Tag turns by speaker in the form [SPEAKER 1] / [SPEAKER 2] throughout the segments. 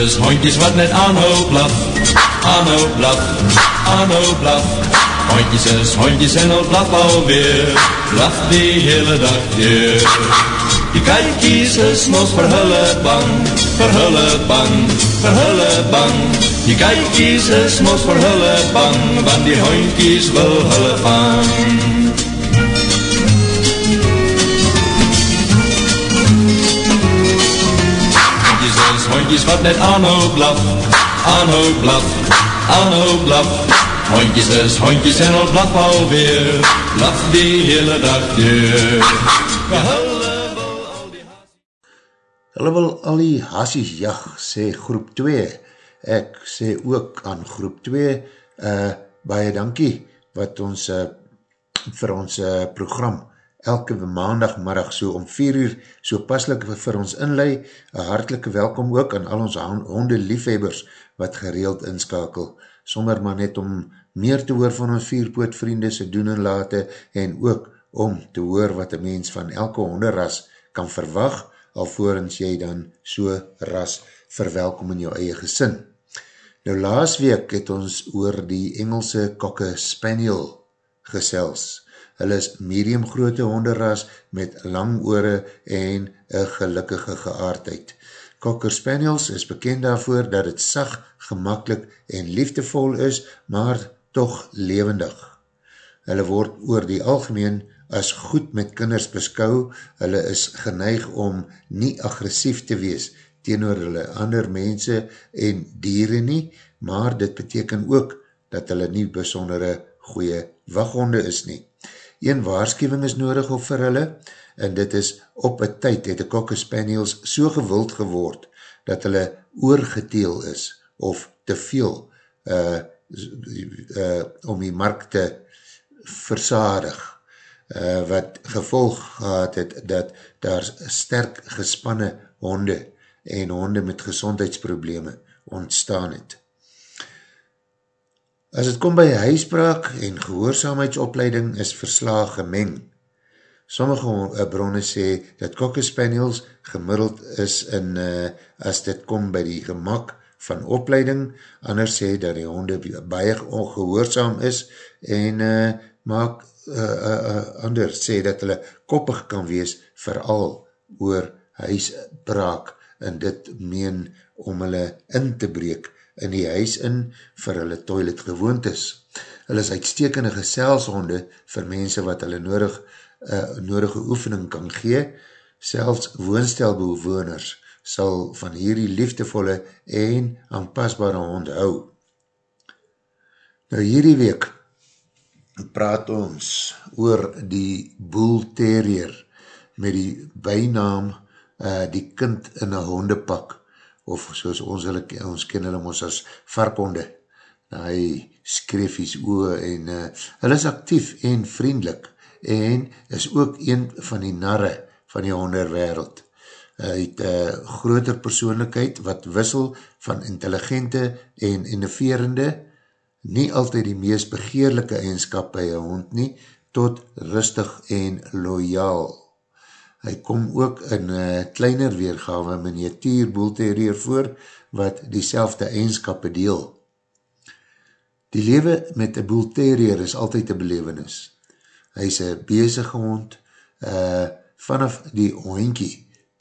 [SPEAKER 1] is hondjes wat net aanhou blaf, aanhou blaf, aanhou blaf. Hondjes is hondjes en al blaf alweer, blaf die hele dag weer. Die kijkies is mos vir hulle bang, vir hulle bang, vir hulle bang. Die kijkies is mos vir hulle bang, want die hondjies wil hulle vang. Hondjes wat net aanhou blaf, aanhou blaf, aanhou blaf. Hondjes is hondjes en al blaf alweer, blaf die hele dag deur. Hulle wil al die
[SPEAKER 2] hassies jag, sê groep 2. Ek sê ook aan groep 2, uh, eh, baie dankie, wat ons, uh, vir ons uh, program elke maandagmiddag so om 4 uur so paslik vir ons inlei, een hartelike welkom ook aan al ons honde liefhebbers wat gereeld inskakel, sommer maar net om meer te hoor van ons vierpoot vriende se doen en late en ook om te hoor wat een mens van elke honderras kan verwag, alvorens jy dan so ras verwelkom in jou eie gesin. Nou laas week het ons oor die Engelse kokke Spaniel gesels, Hulle is medium grote honderras met lang oore en een gelukkige geaardheid. Cocker Spaniels is bekend daarvoor dat het sag, gemakkelijk en liefdevol is, maar toch levendig. Hulle word oor die algemeen as goed met kinders beskou, hulle is geneig om nie agressief te wees teenoor hulle ander mense en dieren nie, maar dit beteken ook dat hulle nie besondere goeie waghonde is nie. Een waarschuwing is nodig op vir hulle, en dit is op een tyd het die Cocker Spaniels so gewild geword, dat hulle oorgeteel is, of te veel, uh, uh, om die markt te versadig, uh, wat gevolg gehad het, dat daar sterk gespanne honde, en honde met gezondheidsprobleme ontstaan het. As het kom by huispraak en gehoorzaamheidsopleiding is verslaag gemeng. Sommige eh, bronne sê dat Cocker Spaniels gemiddeld is in, uh, as dit kom by die gemak van opleiding, anders sê dat die honde baie ongehoorzaam is en uh, maak uh, uh, uh, anders sê dat hulle koppig kan wees vooral oor huispraak en dit meen om hulle in te breek in die huis in vir hulle toilet gewoond is. Hulle is uitstekende geselshonde vir mense wat hulle nodig, uh, nodige oefening kan gee, selfs woonstelbewoners sal van hierdie liefdevolle en aanpasbare honde hou. Nou hierdie week praat ons oor die Bull Terrier met die bijnaam uh, die kind in een hondepak of soos ons, hulle, ons ken hulle ons as varkonde, hy skreefies oe en uh, hulle is actief en vriendelik en is ook een van die narre van die honderwereld. Hy het uh, groter persoonlijkheid wat wissel van intelligente en innoverende, nie altyd die meest begeerlijke eigenskap by een hond nie, tot rustig en loyaal Hy kom ook in uh, kleiner weergawe miniatuur boelterreer voor, wat die selfde eigenskap deel. Die lewe met die boelterreer is altyd een belevenis. Hy is een bezige hond, uh, vanaf die hoentjie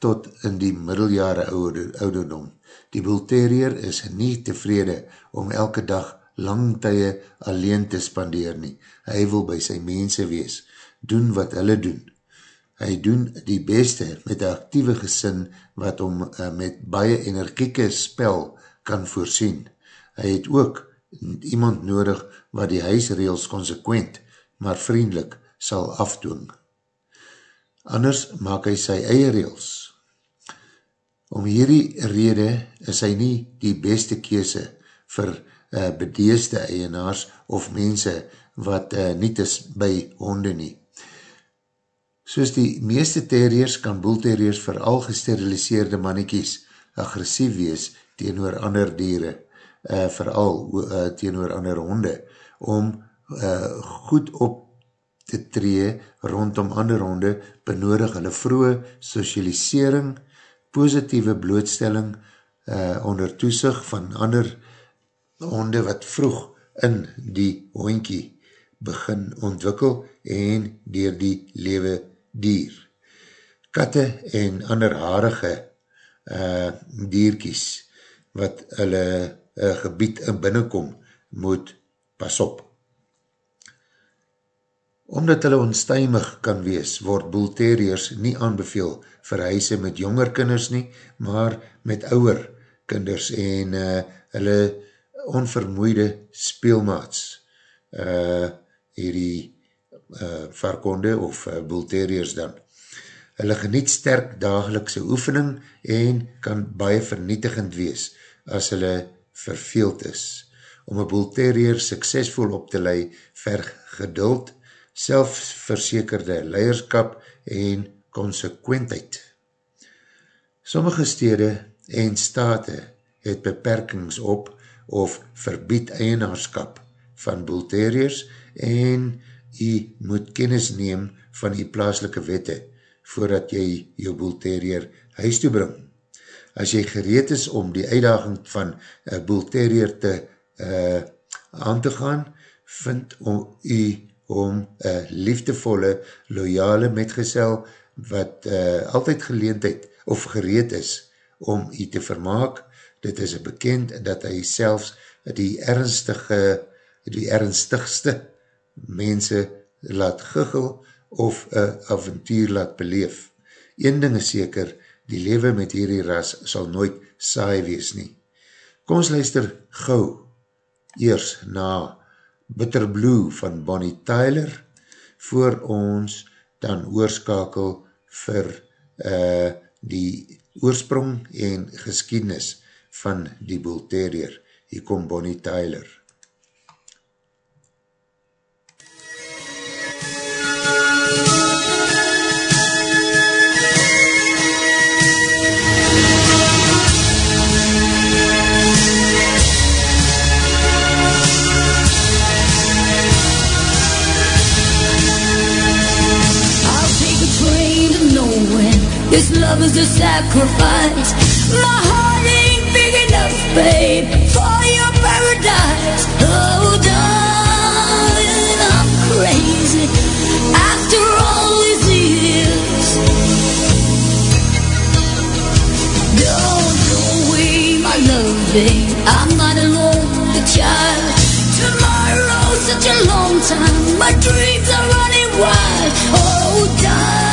[SPEAKER 2] tot in die middeljare ouder, ouderdom. Die boelterreer is nie tevrede om elke dag lang tye alleen te spandeer nie. Hy wil by sy mense wees, doen wat hulle doen, hy doen die beste met een actieve gesin wat om uh, met baie energieke spel kan voorsien. Hy het ook iemand nodig wat die huisreels consequent, maar vriendelik sal afdoen. Anders maak hy sy eie reels. Om hierdie rede is hy nie die beste kese vir uh, bedeesde eienaars of mense wat uh, niet is by honde nie. Soos die meeste terriers kan boelterriers vooral gesteriliseerde mannetjies agressief wees teenoor ander dieren, uh, vooral uh, teenoor ander honde, om uh, goed op te tree rondom ander honde, benodig hulle vroege socialisering, positieve blootstelling, uh, onder toesig van ander honde wat vroeg in die hoinkie begin ontwikkel en dier die lewe dier. Katte en ander harige uh, dierkies wat hulle uh, gebied in binnenkom moet pas op. Omdat hulle onstuimig kan wees, word boelteriers nie aanbeveel vir huise met jonger kinders nie, maar met ouwer kinders en uh, hulle onvermoeide speelmaats, uh, hierdie uh, varkonde of uh, boelteriers dan. Hulle geniet sterk dagelikse oefening en kan baie vernietigend wees as hulle verveeld is. Om een boelterier suksesvol op te lei, verg geduld, selfverzekerde leiderskap en consequentheid. Sommige stede en state het beperkings op of verbied eienaarskap van boelteriers en jy moet kennis neem van die plaaslike wette voordat jy jou boelterier huis toe bring. As jy gereed is om die uitdaging van een boelterier te uh, aan te gaan, vind om jy om een liefdevolle, loyale metgezel wat uh, altyd geleendheid of gereed is om jy te vermaak. Dit is bekend dat hy selfs die ernstige, die ernstigste mense laat giggel of een avontuur laat beleef. Een ding is seker, die lewe met hierdie ras sal nooit saai wees nie. Kom ons luister gauw eers na Bitter Blue van Bonnie Tyler voor ons dan oorskakel vir uh, die oorsprong en geskiednis van die Bull Terrier. Hier kom Bonnie Tyler.
[SPEAKER 3] This love is a sacrifice. My heart ain't big enough, babe For your paradise. Oh, darling, I'm crazy. After all these years Don't throw away my love, babe. I'm not alone, the child. Tomorrow's such a long time. My dreams are running wild. Oh, darling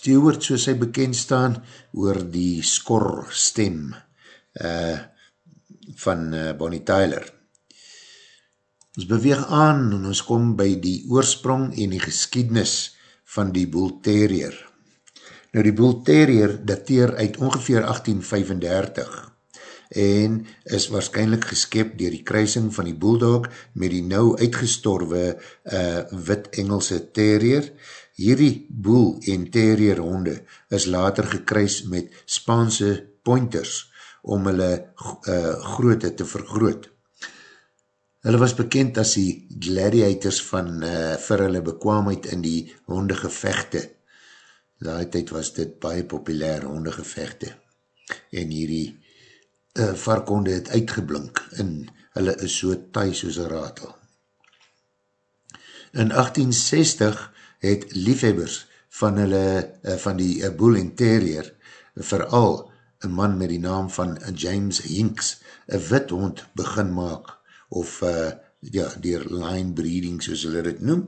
[SPEAKER 2] Stewart, soos hy bekend staan, oor die skor stem uh, van uh, Bonnie Tyler. Ons beweeg aan en ons kom by die oorsprong en die geskiednis van die Bull Terrier. Nou die Bull Terrier dateer uit ongeveer 1835 en is waarschijnlijk geskep dier die kruising van die Bulldog met die nou uitgestorwe uh, wit Engelse Terrier. Hierdie Bull en Terrier honde is later gekruis met Spaanse pointers om hulle uh, grootte te vergroot. Hulle was bekend as die gladiators van uh, vir hulle bekwaamheid in die hondegevechte. Daai tyd was dit baie populair hondegevechte. En hierdie uh, varkonde het uitgeblink en hulle is so taai soos een ratel. In 1860 het liefhebbers van hulle, uh, van die uh, Bull Interior, vooral een man met die naam van James Hinks, een wit hond begin maak of uh, ja, dier line breeding soos hulle dit noem.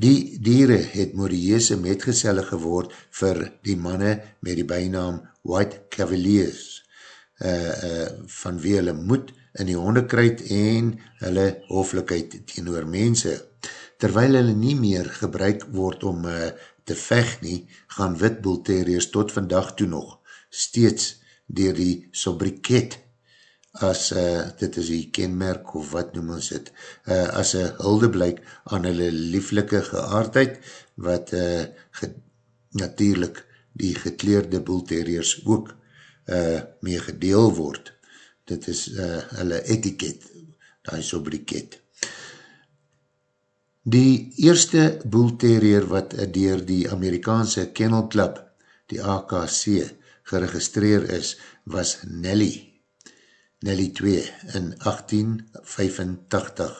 [SPEAKER 2] Die dieren het Morieese metgezelle geword vir die manne met die bijnaam White Cavaliers, uh, uh, van wie hulle moed in die hondekruid en hulle hoflikheid teenoor mense. Terwyl hulle nie meer gebruik word om uh, te vecht nie, gaan witboelterriers tot vandag toe nog steeds dier die sobriket as, uh, dit is die kenmerk of wat noem ons het, uh, as een hulde blyk aan hulle lieflike geaardheid, wat uh, ge, natuurlijk die gekleerde boelterriers ook uh, mee gedeel word. Dit is uh, hulle etiket, die sobriket. Die eerste boelterrier wat uh, dier die Amerikaanse Kennel Club, die AKC, geregistreer is, was Nelly. Nelly 2 in 1885.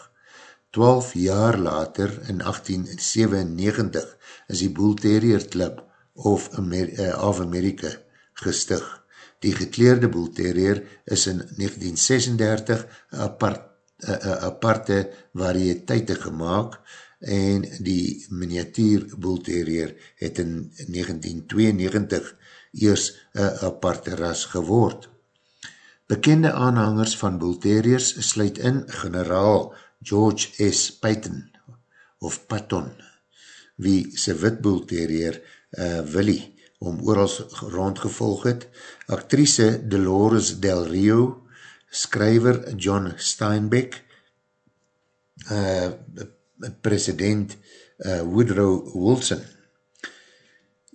[SPEAKER 2] 12 jaar later in 1897 is die Bull Terrier Club of, Amer uh, of Amerika gestig. Die gekleerde Bull Terrier is in 1936 apart, aparte variëteite gemaakt en die miniatuur Bull Terrier het in 1992 eers een aparte ras geword. Bekende aanhangers van Bull Terriers sluit in generaal George S. Patton of Patton, wie sy wit Bull Terrier uh, Willie om oorals rondgevolg het, actrice Dolores Del Rio, skryver John Steinbeck, uh, president uh, Woodrow Wilson.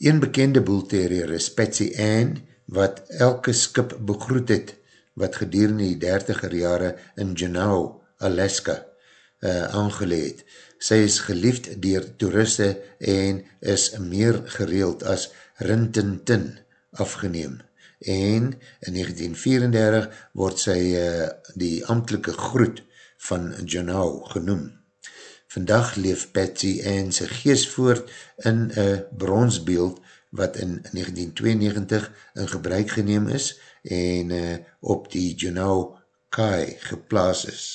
[SPEAKER 2] Een bekende Bull Terrier is Patsy Ann, wat elke skip begroet het wat gedurende die dertiger jare in Juneau, Alaska, uh, aangeleed. Sy is geliefd dier toeriste en is meer gereeld as Rintintin afgeneem. En in 1934 word sy uh, die amtelike groet van Juneau genoem. Vandag leef Patsy en sy geest voort in een bronsbeeld wat in 1992 in gebruik geneem is en uh, op die Juneau Kai geplaas is.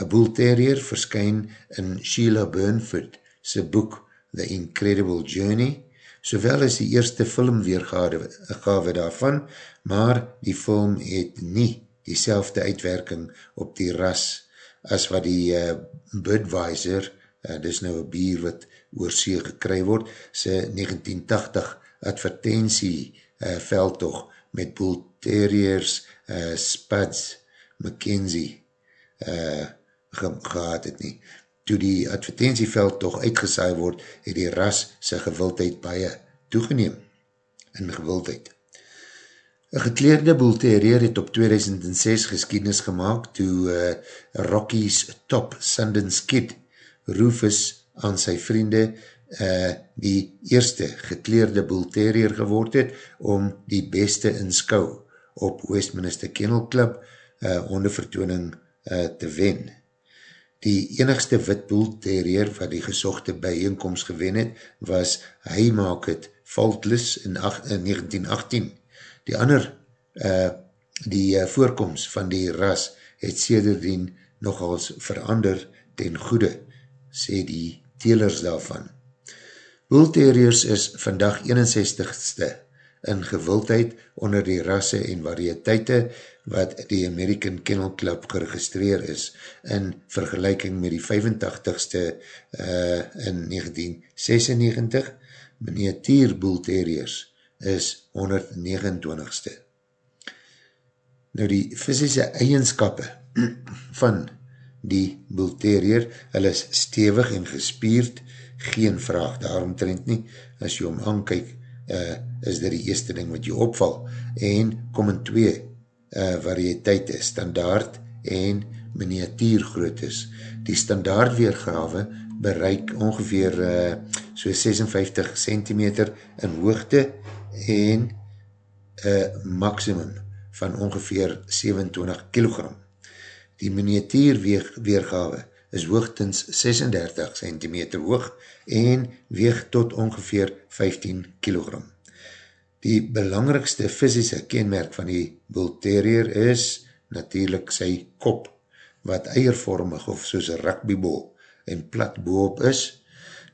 [SPEAKER 2] A Bull Terrier verskyn in Sheila Burnford sy boek The Incredible Journey, sowel as die eerste filmweergave daarvan, maar die film het nie die uitwerking op die ras as wat die uh, Budweiser, uh, dis nou een bier wat oor see gekry word, sy 1980 advertentie uh, veldtocht met Bull Terriers, uh, Spuds, McKenzie uh, ge gehad het nie. Toe die advertentieveld toch uitgesaai word, het die ras sy gewildheid baie toegeneem in gewildheid. Een gekleerde Bull Terrier het op 2006 geskiednis gemaakt toe uh, Rocky's Top Sundance Kid Rufus aan sy vriende uh, die eerste gekleerde Bull Terrier geword het om die beste in skou op Westminster Kennel Club uh, ondervertooning uh, te wen. Die enigste witboel terrier wat die gezochte bijeenkomst gewen het, was Hy Maak Het Faultless in, ach, in 1918. Die ander, uh, die uh, voorkomst van die ras, het sederdien nogals verander ten goede, sê die telers daarvan. Bull Terriers is vandag 61ste in gewildheid onder die rasse en variëteite wat die American Kennel Club geregistreer is in vergelijking met die 85ste uh, in 1996. Miniatuur Bull Terriers is 129ste. Nou die fysische eigenskappe van die Bull Terrier, hulle is stevig en gespierd, geen vraag daarom trend nie, as jy om aankyk, uh, is dit die eerste ding wat jy opval, en kom in twee uh, variëteite, standaard en miniatuur groot is. Die standaard weergrawe bereik ongeveer uh, so 56 cm in hoogte en uh, maximum van ongeveer 27 kg. Die miniatuur weergawe is hoogtens 36 cm hoog en weeg tot ongeveer 15 kg. Die belangrikste fysische kenmerk van die Bull Terrier is natuurlijk sy kop, wat eiervormig of soos een rugbybol en plat boop is.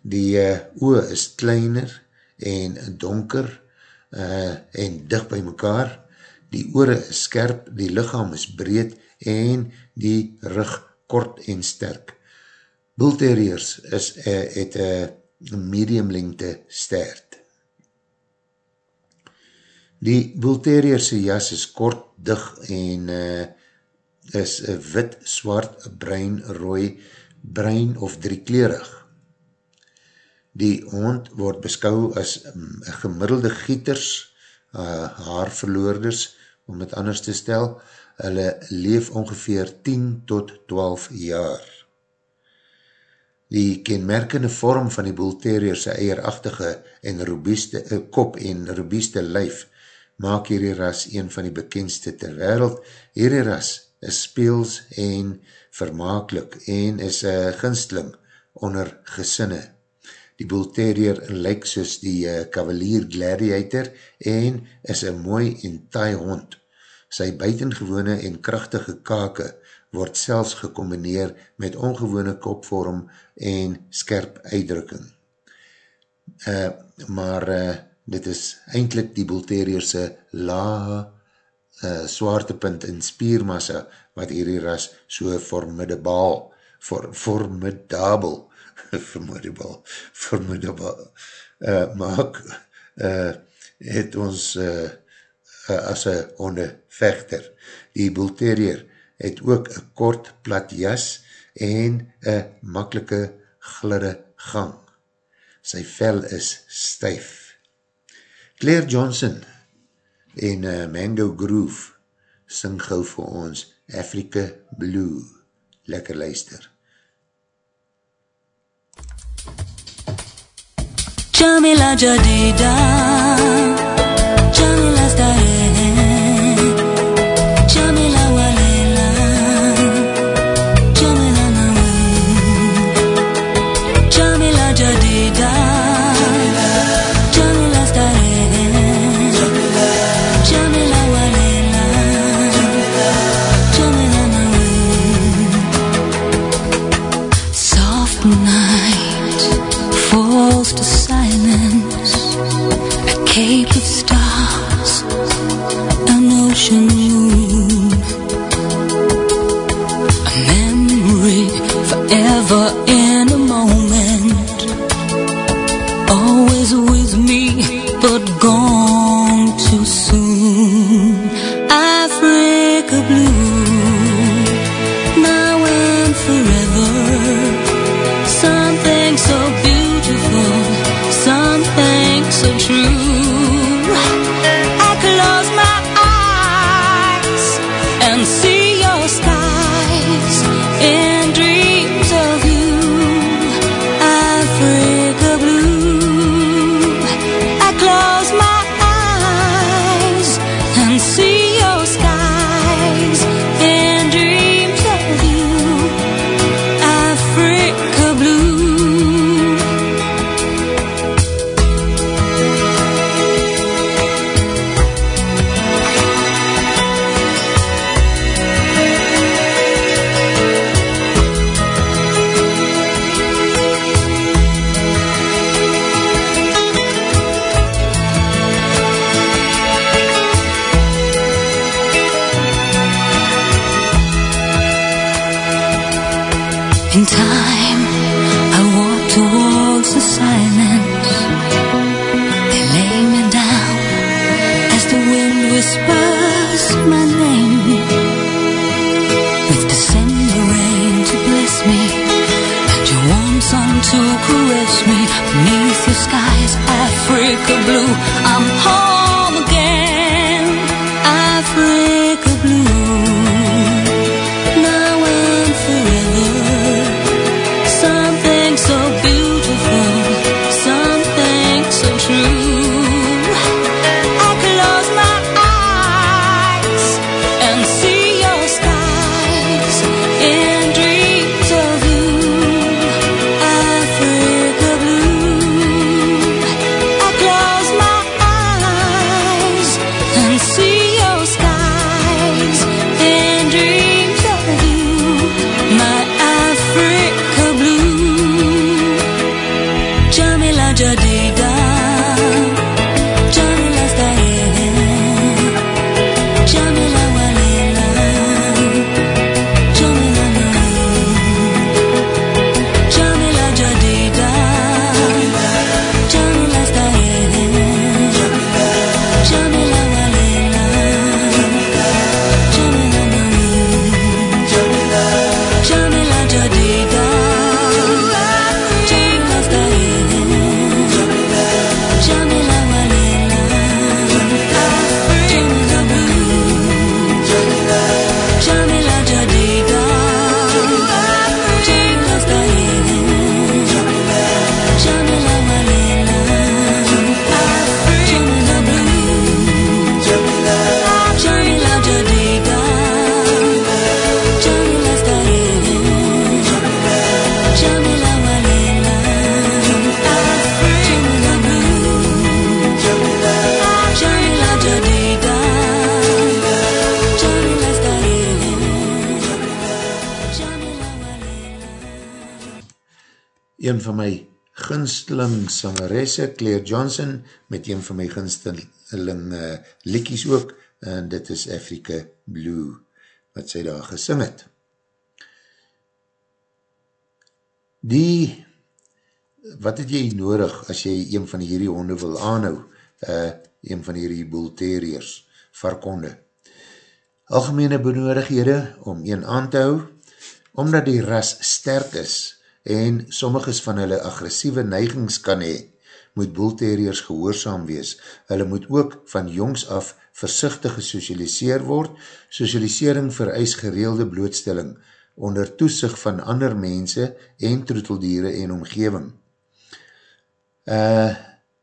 [SPEAKER 2] Die uh, oe is kleiner en donker uh, en dicht by mekaar. Die oore is skerp, die lichaam is breed en die rug kort en sterk. Bull Terriers is, uh, het een medium lengte stert. Die Bull Terrierse jas is kort, dig en uh, is wit, zwart, bruin, rooi, bruin of driekleurig. Die hond word beskou as um, gemiddelde gieters, uh, haarverloorders, om het anders te stel, hulle leef ongeveer 10 tot 12 jaar. Die kenmerkende vorm van die Bull Terrier sy eierachtige en robuuste uh, kop en robuuste lyf maak hierdie ras een van die bekendste ter wereld. Hierdie ras is speels en vermaaklik en is een ginstling onder gesinne. Die Bull Terrier lyk soos die uh, Cavalier Gladiator en is een mooi en taai hond. Sy buitengewone en krachtige kake word selfs gecombineer met ongewone kopvorm en skerp uitdrukking. Uh, maar uh, dit is eindelijk die Bull Terrierse lage uh, zwaartepunt in spiermassa wat hierdie ras so formidabel for, formidabel formidabel formidabel uh, maak uh, het ons uh, uh, as een hondevechter. Die Bull Terrier het ook een kort plat jas en een makkelike glidde gang. Sy vel is stuif. Claire Johnson en uh, Mango Groove sing gauw vir ons Africa Blue. Lekker luister.
[SPEAKER 3] Jamila Jadida Jamila Starehe
[SPEAKER 2] sangeresse, Claire Johnson, met een van my gunsteling uh, liekies ook, en dit is Africa Blue, wat sy daar gesing het. Die, wat het jy nodig as jy een van hierdie honde wil aanhou, uh, een van hierdie bull terriers, varkonde? Algemene benodighede om een aan te hou, omdat die ras sterk is en sommiges van hulle agressieve neigings kan hee, moet boelterriers gehoorzaam wees. Hulle moet ook van jongs af versichtig gesocialiseer word. Socialisering vereis gereelde blootstelling onder toesig van ander mense en troeteldiere en omgeving. Uh,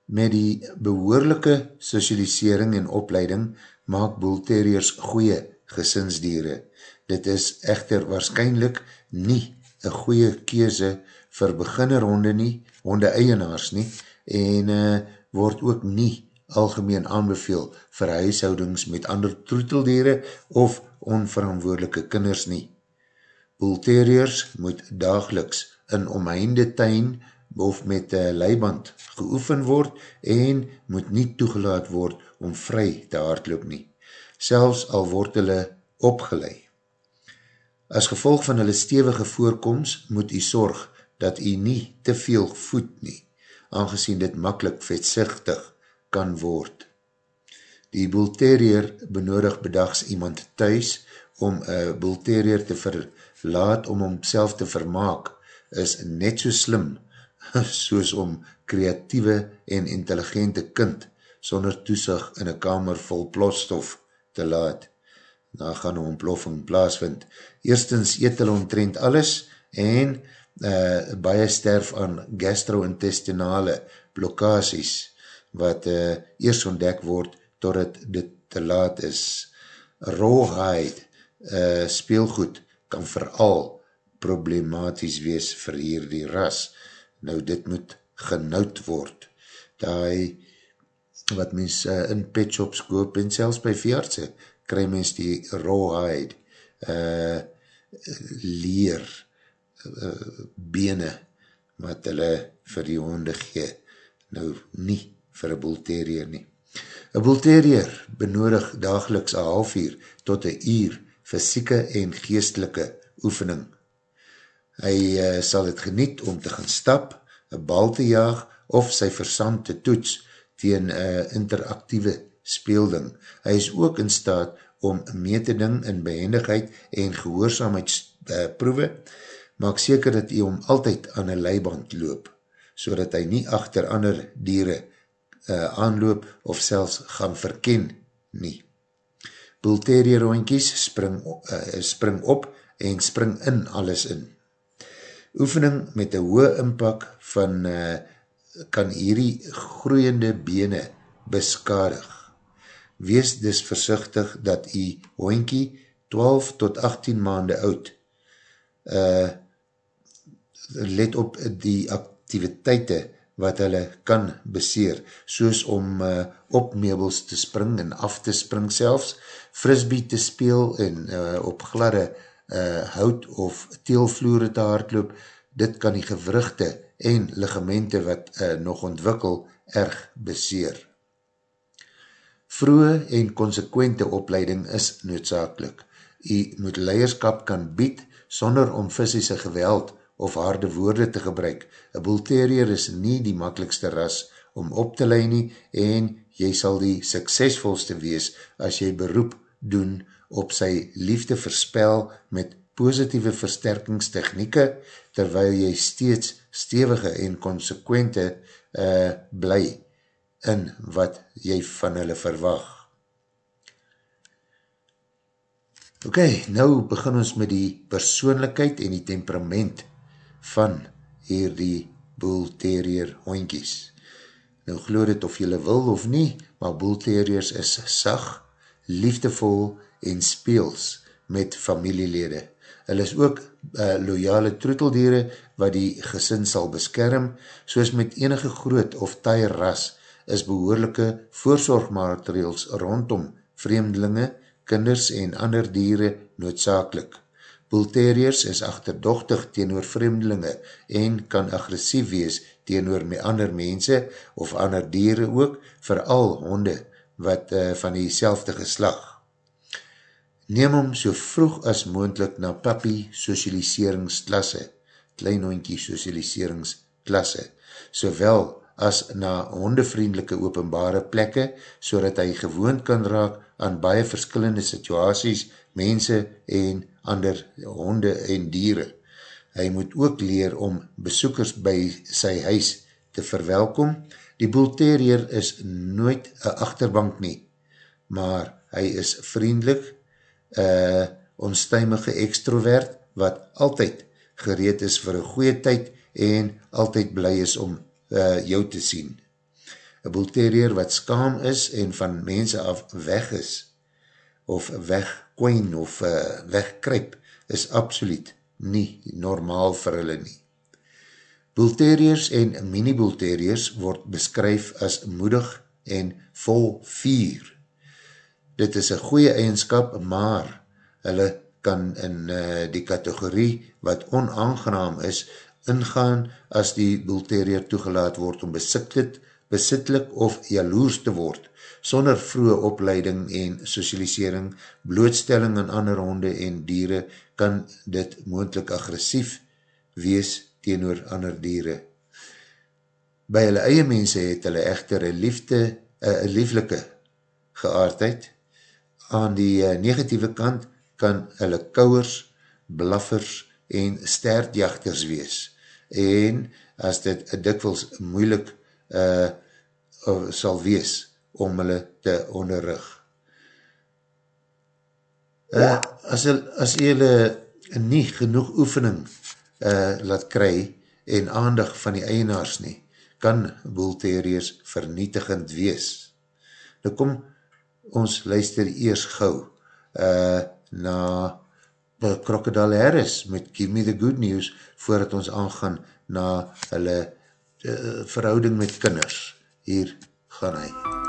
[SPEAKER 2] met die behoorlijke socialisering en opleiding maak boelterriers goeie gesinsdiere. Dit is echter waarschijnlijk nie een goeie keuze vir beginner honde nie, honde eienaars nie, en uh, word ook nie algemeen aanbeveel vir huishoudings met ander troeteldiere of onverantwoordelike kinders nie. Bullterriers moet dageliks in omheinde tuin of met uh, leiband geoefen word en moet nie toegelaat word om vry te hardloop nie. Selfs al word hulle opgeleid. As gevolg van hulle stevige voorkomst moet u sorg dat u nie te veel voed nie, aangezien dit makkelijk vetsichtig kan word. Die boelterrier benodig bedags iemand thuis om een boelterrier te verlaat om homself te vermaak, is net so slim soos om kreatieve en intelligente kind sonder toesig in een kamer vol plosstof te laat. Daar gaan een ontploffing plaasvind. Eerstens eet hulle omtrent alles en uh, baie sterf aan gastrointestinale blokkasies wat uh, eers ontdek word totdat dit te laat is. Rawhide uh, speelgoed kan vooral problematies wees vir hierdie ras. Nou dit moet genoud word. Daai wat mens uh, in petshops koop en selfs by veeartse kry mens die rawhide uh, leer uh, bene wat hulle vir die honde gee. Nou nie vir een boelterrier nie. Een boelterrier benodig dageliks een half uur tot een uur fysieke en geestelike oefening. Hy uh, sal het geniet om te gaan stap, een bal te jaag of sy versand te toets tegen een interactieve speelding. Hy is ook in staat om meteding in behendigheid en gehoorzaamheidsproewe, maak seker dat hy om altyd aan een leiband loop, so hy nie achter ander dieren uh, aanloop of selfs gaan verken nie. Bulterie roontjies spring, uh, spring op en spring in alles in. Oefening met een hoë impak van uh, kan hierdie groeiende bene beskadig. Wees dus versichtig dat die hoinkie 12 tot 18 maande oud uh, let op die activiteite wat hulle kan beseer, soos om uh, op meubels te spring en af te spring selfs, frisbee te speel en uh, op gladde uh, hout of teelvloere te hardloop, dit kan die gewrugte en ligamente wat uh, nog ontwikkel erg beseer. Vroege en consequente opleiding is noodzakelik. U moet leierskap kan bied sonder om fysische geweld of harde woorde te gebruik. Een bullterrier is nie die makkelijkste ras om op te leid nie en jy sal die suksesvolste wees as jy beroep doen op sy liefde verspel met positieve versterkingstechnieke terwyl jy steeds stevige en consequente uh, bly in wat jy van hulle verwag. Ok, nou begin ons met die persoonlijkheid en die temperament van hierdie bull terrier hoinkies. Nou geloof dit of jylle wil of nie, maar bull terriers is sag, liefdevol en speels met familielede. Hulle is ook uh, loyale troeteldiere wat die gesin sal beskerm, soos met enige groot of taai ras is behoorlijke voorzorgmaatregels rondom vreemdelinge, kinders en ander diere noodzakelik. Bullterriers is achterdochtig teenoor vreemdelinge en kan agressief wees teenoor met ander mense of ander dieren ook, vooral honde wat uh, van die selfde geslag. Neem hom so vroeg as moendlik na papi socialiseringsklasse, kleinhondkie socialiseringsklasse, sowel as na hondevriendelike openbare plekke, so dat hy gewoond kan raak aan baie verskillende situaties, mense en ander honde en dieren. Hy moet ook leer om besoekers by sy huis te verwelkom. Die boelterier is nooit een achterbank nie, maar hy is vriendelik, uh, onstuimige extrovert, wat altyd gereed is vir een goeie tyd en altyd bly is om uh, jou te sien. Een boelterier wat skaam is en van mense af weg is, of wegkoin of uh, wegkryp, is absoluut nie normaal vir hulle nie. Bulteriers en mini-bulteriers word beskryf as moedig en vol vier. Dit is een goeie eigenskap, maar hulle kan in uh, die kategorie wat onaangenaam is, ingaan as die bulterier toegelaat word om besitlik, besitlik of jaloers te word sonder vroege opleiding en socialisering, blootstelling aan ander honde en dieren, kan dit moendlik agressief wees teenoor ander dieren. By hulle eie mense het hulle echter een liefde, een lieflike geaardheid. Aan die eh, negatieve kant kan hulle kouwers, blaffers en stertjachters wees. En as dit dikwels moeilik uh, sal wees, om hulle te onderrug. Uh, as, as julle nie genoeg oefening uh, laat kry en aandag van die eienaars nie, kan boelterieus vernietigend wees. Nou kom, ons luister eers gauw uh, na Crocodile Harris met Give Me The Good News voordat ons aangaan na hulle uh, verhouding met kinders. Hier gaan hy. MUZIEK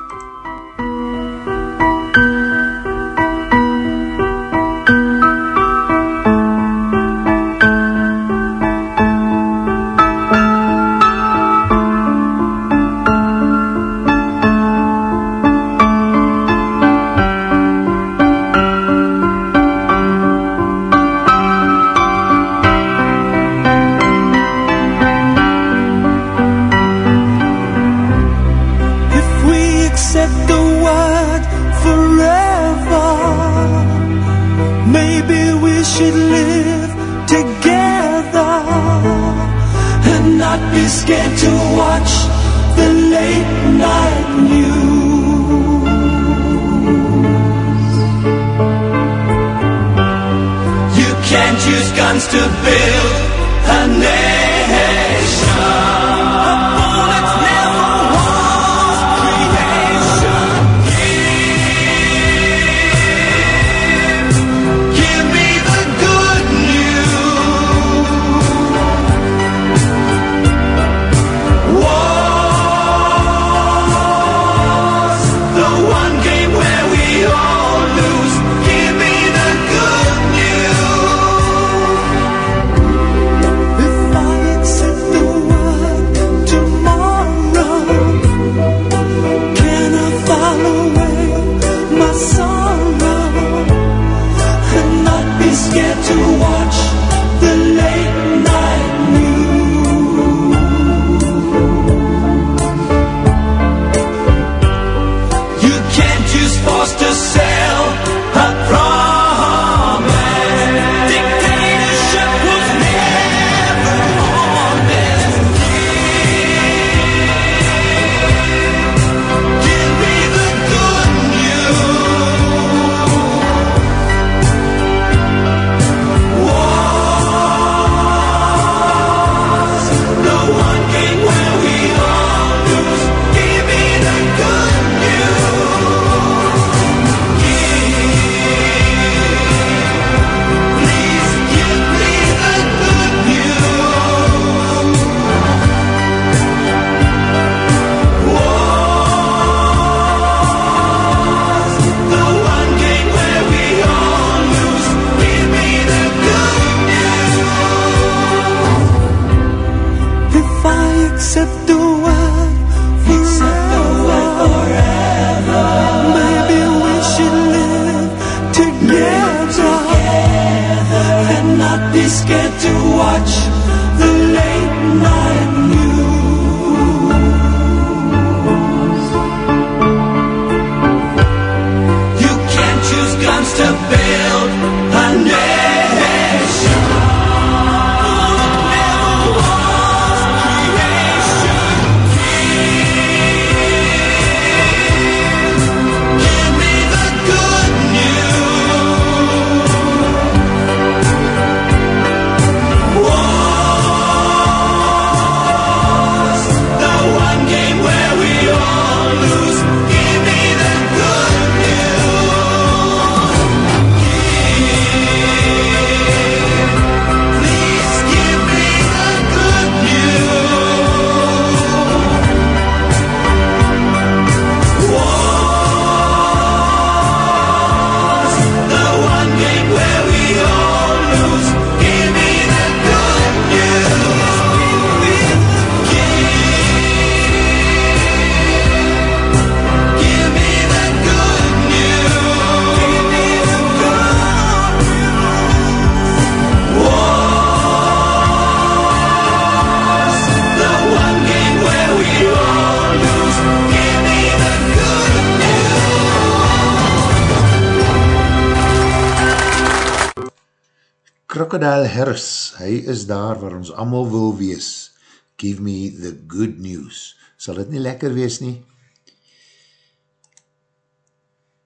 [SPEAKER 2] Crocodile Harris, hy is daar waar ons allemaal wil wees. Give me the good news. Sal dit nie lekker wees nie?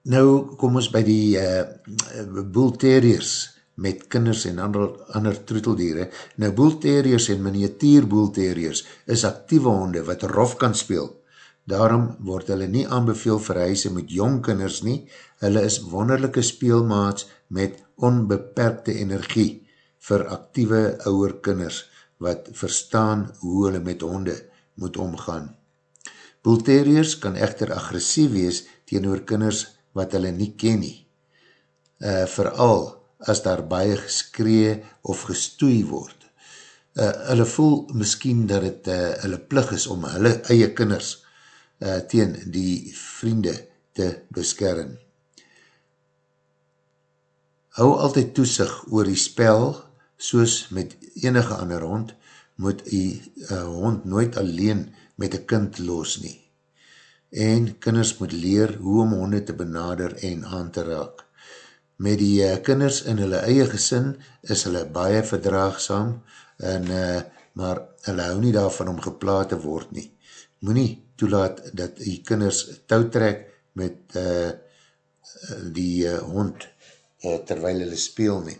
[SPEAKER 2] Nou kom ons by die uh, bull terriers met kinders en ander, ander troeteldiere. Nou bull terriers en miniatuur bull terriers is actieve honde wat rof kan speel. Daarom word hulle nie aanbeveel vir huise met jong kinders nie. Hulle is wonderlijke speelmaats met onbeperkte energie vir actieve ouwer kinders wat verstaan hoe hulle met honde moet omgaan. Bull terriers kan echter agressief wees teenoor kinders wat hulle nie ken nie. Uh, vooral as daar baie geskree of gestoei word. Uh, hulle voel miskien dat het uh, hulle plig is om hulle eie kinders uh, teen die vriende te beskerm. Hou altyd toesig oor die spel, soos met enige ander hond, moet die uh, hond nooit alleen met een kind los nie. En kinders moet leer hoe om honde te benader en aan te raak. Met die uh, kinders in hulle eie gesin is hulle baie verdraagsam en uh, maar hulle hou nie daarvan om geplaat te word nie. Moe nie toelaat dat die kinders touw trek met uh, die uh, hond uh, terwijl hulle speel nie.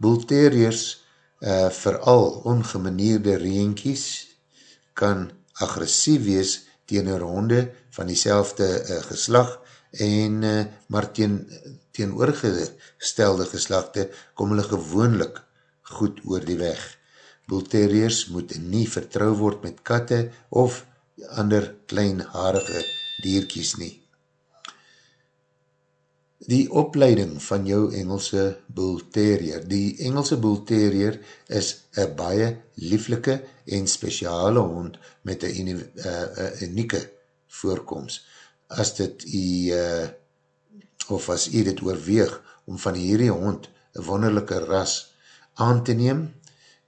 [SPEAKER 2] Bull Terriers, uh, vooral ongemanierde reentjies, kan agressief wees tegen honde van die uh, geslag en uh, maar teen, teen oorgestelde geslagte kom hulle gewoonlik goed oor die weg. Bull Terriers moet nie vertrouw word met katte of ander kleinharige dierkies nie. Die opleiding van jou Engelse Bull Terrier. Die Engelse Bull Terrier is een baie lieflike en speciale hond met een uh, unieke voorkomst. As dit die, uh, of as jy dit oorweeg om van hierdie hond een wonderlijke ras aan te neem,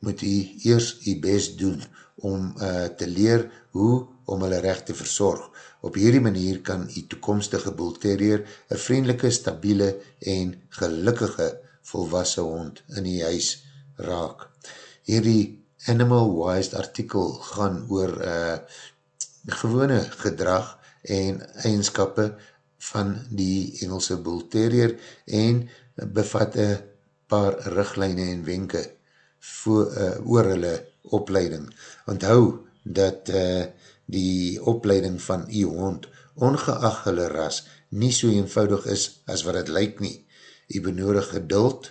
[SPEAKER 2] moet jy eers jy best doen om uh, te leer hoe om hulle recht te verzorg. Op hierdie manier kan die toekomstige boelterrier een vriendelike, stabiele en gelukkige volwassen hond in die huis raak. Hierdie Animal Wise artikel gaan oor uh, gewone gedrag en eigenskappe van die Engelse boelterrier en bevat een paar richtlijne en wenke voor, uh, oor hulle opleiding. Onthou dat uh, die opleiding van die hond, ongeacht hulle ras, nie so eenvoudig is as wat het lyk nie. Die benodig geduld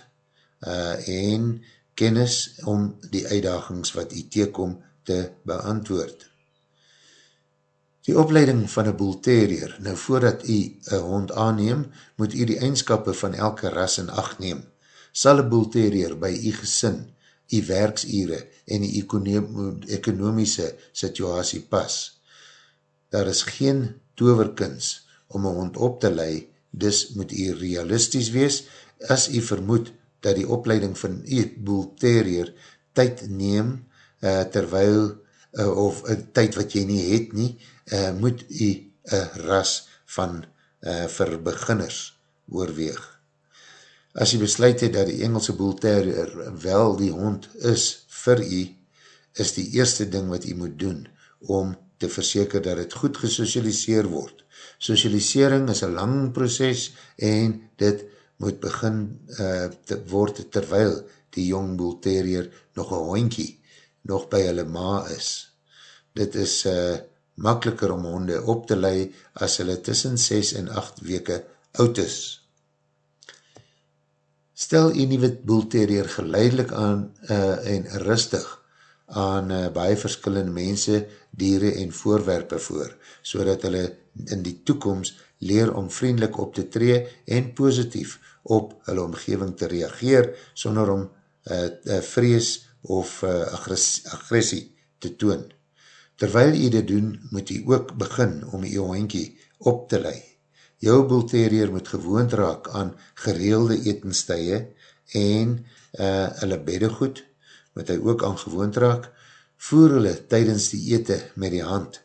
[SPEAKER 2] uh, en kennis om die uitdagings wat die teekom te beantwoord. Die opleiding van een boelterrier, nou voordat jy een hond aanneem, moet jy die eindskappe van elke ras in acht neem. Sal een boelterrier by jy gesin die werksure en die ekonomiese situasie pas. Daar is geen toverkins om een hond op te lei, dus moet jy realistisch wees as jy vermoed dat die opleiding van jy boel terrier tyd neem uh, terwyl uh, of uh, tyd wat jy nie het nie, uh, moet jy een ras van uh, vir beginners oorweeg. As jy besluit het dat die Engelse Bull Terrier wel die hond is vir jy, is die eerste ding wat jy moet doen om te verseker dat het goed gesocialiseer word. Socialisering is een lang proces en dit moet begin uh, te word terwyl die jong Bull Terrier nog een hoinkie nog by hulle ma is. Dit is uh, makkeliker om honde op te lei as hulle tussen 6 en 8 weke oud is. Stel jy nie wat boelterrier geleidelik aan uh, en rustig aan uh, baie verskillende mense, dieren en voorwerpe voor, so dat hulle in die toekomst leer om vriendelik op te tree en positief op hulle omgeving te reageer, sonder om uh, uh, vrees of uh, agressie te toon. Terwyl jy dit doen, moet jy ook begin om jy hoinkie op te leid jou boelterrier moet gewoond raak aan gereelde etenstuie en uh, hulle beddegoed moet hy ook aan gewoond raak, voer hulle tydens die ete met die hand,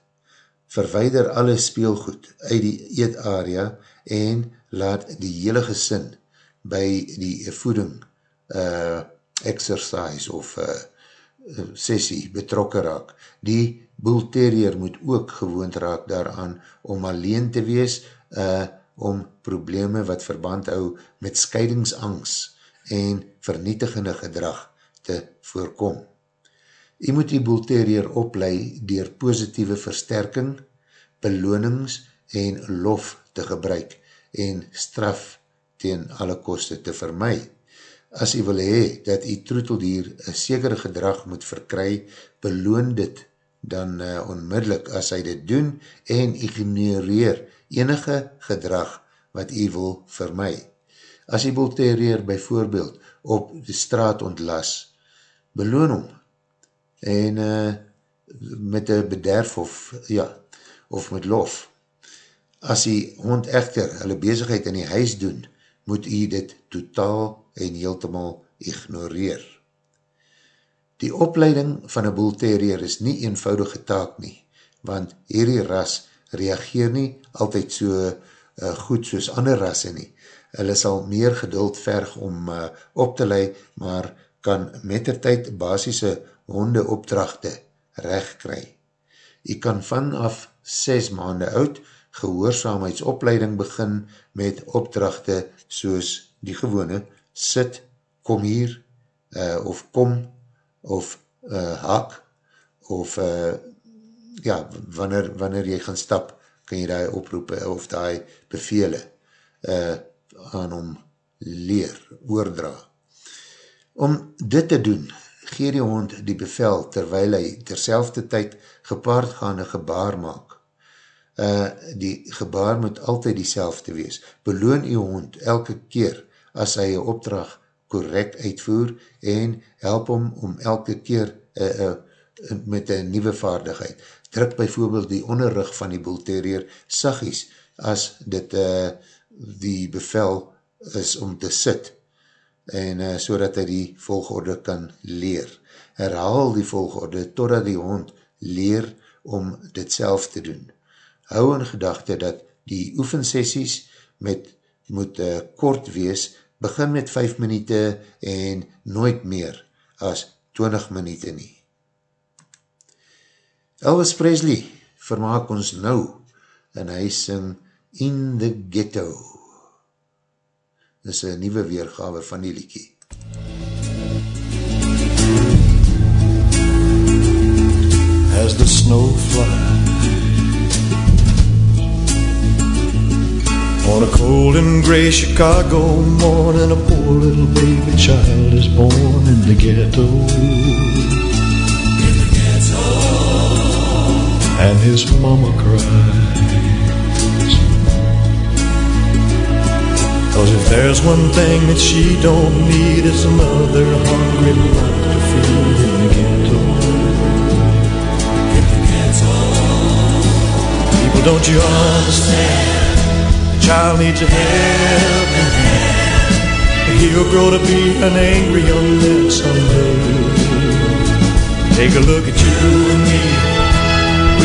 [SPEAKER 2] verweider alle speelgoed uit die eetarea en laat die hele gesin by die voeding uh, exercise of uh, sessie betrokken raak. Die boelterrier moet ook gewoond raak daaraan om alleen te wees, uh, om probleme wat verband hou met scheidingsangs en vernietigende gedrag te voorkom. Jy moet die boelterrier oplei dier positieve versterking, belonings en lof te gebruik en straf teen alle koste te vermy. As jy wil hee dat jy troeteldier een sekere gedrag moet verkry, beloon dit dan uh, onmiddellik as hy dit doen en ignoreer enige gedrag wat jy wil vir my. As jy boltereer by voorbeeld op die straat ontlas, beloon hom en uh, met een bederf of, ja, of met lof. As jy hond echter hulle bezigheid in die huis doen, moet jy dit totaal en heeltemal ignoreer. Die opleiding van een boelterrier is nie eenvoudige taak nie, want hierdie ras reageer nie altyd so uh, goed soos ander rasse nie. Hulle sal meer geduld verg om uh, op te lei, maar kan mettertijd basisse hondeopdrachte recht kry. Jy kan vanaf 6 maande oud gehoorzaamheidsopleiding begin met opdrachte soos die gewone sit, kom hier, uh, of kom, of uh, hak, of uh, ja, wanneer, wanneer jy gaan stap, kan jy die oproepen of die bevele uh, aan hom leer, oordra. Om dit te doen, gee die hond die bevel terwijl hy terselfde tyd gepaardgaande gebaar maak. Uh, die gebaar moet altyd die selfde wees. Beloon die hond elke keer as hy een opdracht correct uitvoer en help hom om elke keer uh, uh, met een nieuwe vaardigheid druk bijvoorbeeld die onderrug van die boelterrier sagies as dit uh, die bevel is om te sit en uh, so dat hy die volgorde kan leer. Herhaal die volgorde totdat die hond leer om dit self te doen. Hou in gedachte dat die oefensessies met, moet uh, kort wees, begin met 5 minuute en nooit meer as 20 minuute nie. Elvis Presley vermaak ons nou en hy sing In the Ghetto. Dit is een nieuwe weergawe van die liekie.
[SPEAKER 4] As the snow flies On a cold and gray Chicago morning A poor little baby child is born in the ghetto and his mama cries. Cause if there's one thing that she don't need, it's another hungry mouth to feed in the ghetto. In the ghetto. People, don't you understand? The child needs a helping hand. He'll grow to be an angry young man someday. Take a look at you and me.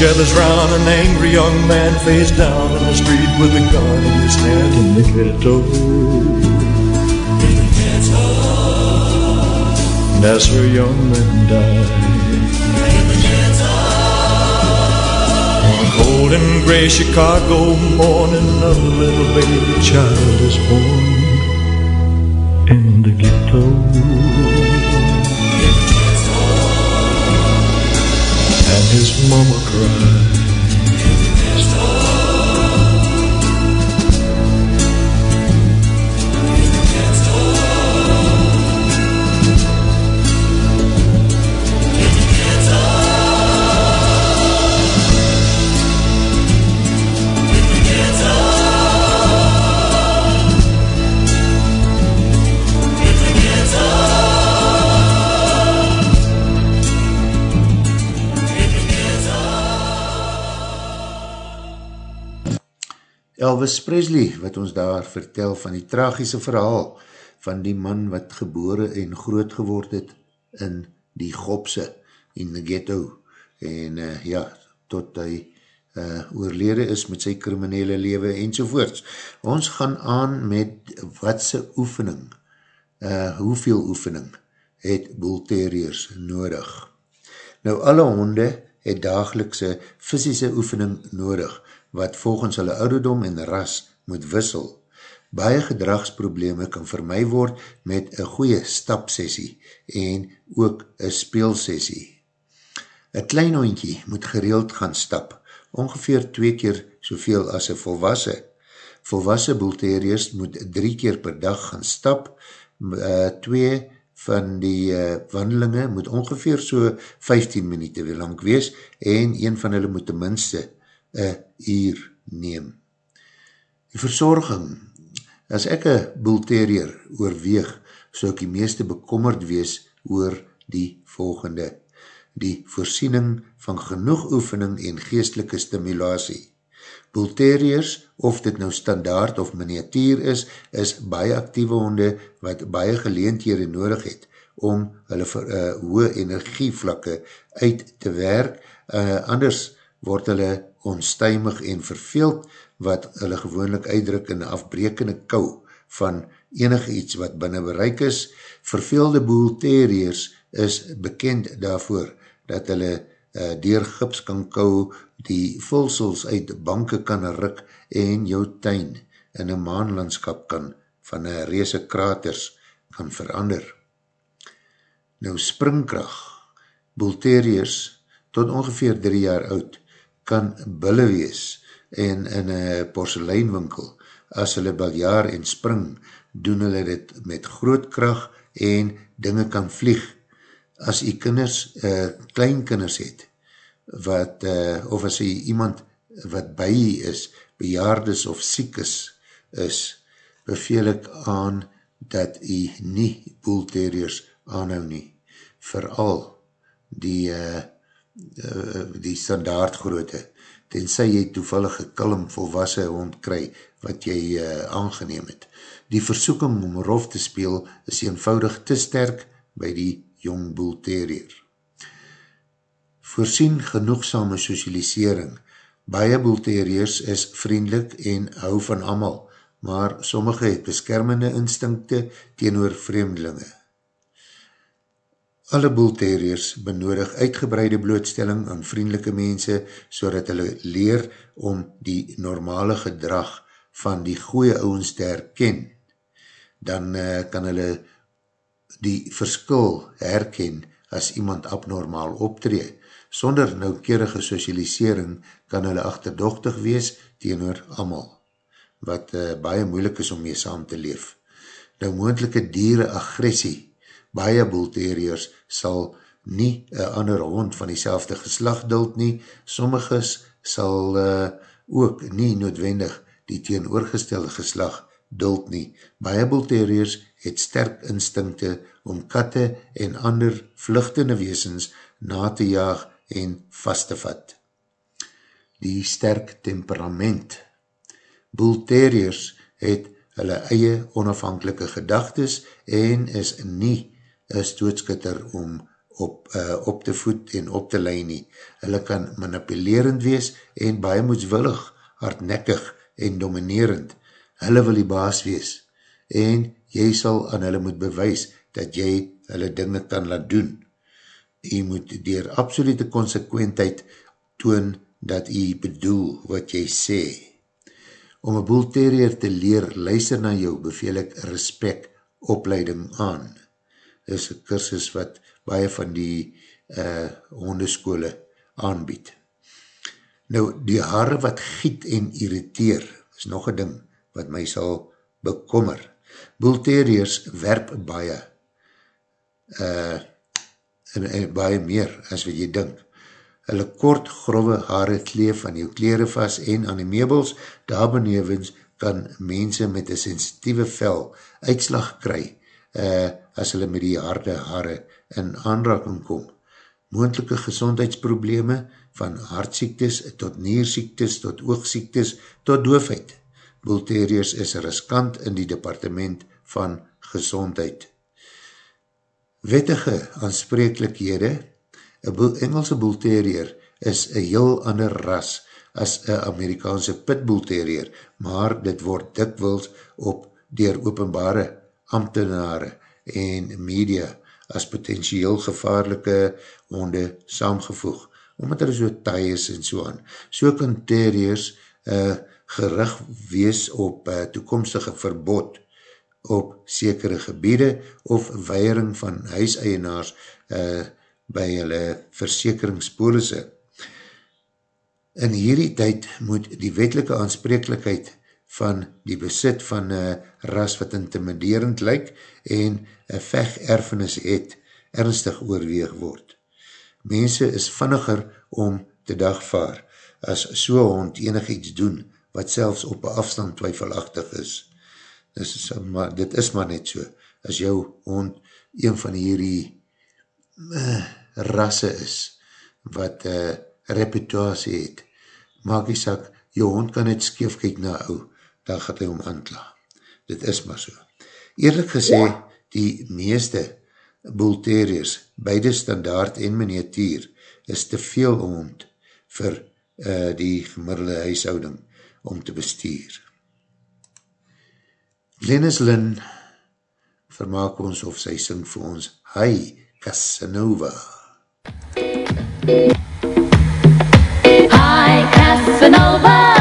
[SPEAKER 4] Gathers round an angry young man face down in the street with a gun in his hand. In the ghetto. And as her young man died, on a cold and gray Chicago morning, a little baby child is born. In the ghetto. His mama cried.
[SPEAKER 2] Elvis Presley, wat ons daar vertel van die tragiese verhaal van die man wat gebore en groot geword het in die gopse in the ghetto en uh, ja, tot hy uh, oorlede is met sy kriminele lewe en sovoorts. Ons gaan aan met watse oefening, uh, hoeveel oefening het boelterriers nodig. Nou alle honde het dagelikse fysische oefening nodig, wat volgens hulle ouderdom en ras moet wissel. Baie gedragsprobleme kan vermy word met een goeie stapsessie en ook een speelsessie. Een klein hondje moet gereeld gaan stap, ongeveer twee keer soveel as een volwassen. Volwassen boelteriers moet drie keer per dag gaan stap, uh, twee van die uh, wandelinge moet ongeveer so 15 minuut lang wees en een van hulle moet tenminste een uur neem. Die verzorging, as ek een boelterier oorweeg, so ek die meeste bekommerd wees oor die volgende. Die voorsiening van genoeg oefening en geestelike stimulatie. Boelteriers, of dit nou standaard of miniatuur is, is baie actieve honde wat baie geleendhede nodig het om hulle uh, hoë energievlakke uit te werk, uh, anders word hulle onstuimig en verveeld, wat hulle gewoonlik uitdruk in afbrekende kou van enige iets wat binnen bereik is. Verveelde boelteriers is bekend daarvoor dat hulle uh, dier gips kan kou, die vulsels uit banke kan ruk en jou tuin in een maanlandskap kan van een reese kraters kan verander. Nou springkracht, boelteriers tot ongeveer drie jaar oud kan bulle wees en in een porseleinwinkel as hulle baljaar en spring doen hulle dit met groot kracht en dinge kan vlieg. As die kinders, uh, kleinkinders het, wat, uh, of as jy iemand wat by jy is, bejaardes of siek is, is, beveel ek aan dat jy nie boelterriers aanhou nie. Vooral die, uh, uh, die standaard groote, tenzij jy toevallig een kalm volwassen hond kry, wat jy uh, aangeneem het. Die versoeking om rof te speel is eenvoudig te sterk by die jong boelterrier voorsien genoegsame socialisering. Baie boelteriers is vriendelik en hou van amal, maar sommige het beskermende instinkte teenoor vreemdelinge. Alle boelteriers benodig uitgebreide blootstelling aan vriendelike mense, so hulle leer om die normale gedrag van die goeie ouwens te herken. Dan uh, kan hulle die verskil herken as iemand abnormaal optreed Sonder noukerige socialisering kan hulle achterdochtig wees teenoor amal, wat uh, baie moeilik is om mee saam te leef. Nou moendelike dieren agressie, baie boelteriers sal nie een ander hond van die selfde geslag duld nie, sommiges sal uh, ook nie noodwendig die teenoorgestelde geslag duld nie. Baie boelteriers het sterk instinkte om katte en ander vluchtende weesens na te jaag en vast te vat. Die sterk temperament. Bull Terriers het hulle eie onafhankelike gedagtes en is nie een stootskitter om op, uh, op te voed en op te leid nie. Hulle kan manipulerend wees en baie moedswillig, hardnekkig en dominerend. Hulle wil die baas wees en jy sal aan hulle moet bewys dat jy hulle dinge kan laat doen jy moet dier absolute consequentheid toon dat jy bedoel wat jy sê. Om een boelterrier te leer luister na jou, beveel ek respect opleiding aan. Is een kursus wat baie van die uh, hondeskole aanbied. Nou, die haare wat giet en irriteer, is nog een ding wat my sal bekommer. Boelterriers werp baie. Uh, en, en baie meer as wat jy dink. Hulle kort, grove haare kleef aan jou kleren vast en aan die meubels, daar benevens kan mense met een sensitieve vel uitslag kry uh, as hulle met die harde haare in aanraking kom. Moontelike gezondheidsprobleme van hartsiektes tot niersiektes tot oogsiektes tot doofheid. Bulterius is riskant in die departement van gezondheid wettige aansprekelikhede, een Engelse boelterrier is een heel ander ras as een Amerikaanse pitboelterrier, maar dit word dikwils op dier openbare ambtenare en media as potentieel gevaarlike honde saamgevoeg, omdat er so taai is en so aan. So kan terriers uh, gerig wees op uh, toekomstige verbod op sekere gebiede of weiering van huiseienaars uh, by hulle versekeringspolisse. In hierdie tyd moet die wetelike aanspreeklikheid van die besit van een ras wat intimiderend lyk en een vech erfenis het ernstig oorweeg word. Mense is vinniger om te dagvaar as so hond enig iets doen wat selfs op een afstand twyfelachtig is. Dis, maar, dit is maar net so. As jou hond een van hierdie uh, rasse is wat uh, reputatie het, maak die sak, jou hond kan net skeef kyk na ou, dan gaat hy om aantla. Dit is maar so. Eerlijk gesê, die meeste bullterriers, beide standaard en miniatuur, is te veel hond vir uh, die gemiddelde huishouding om te bestuur. Glennis Lynn vermaak ons of sy sing vir ons Hi Casanova.
[SPEAKER 3] Hi, Casanova,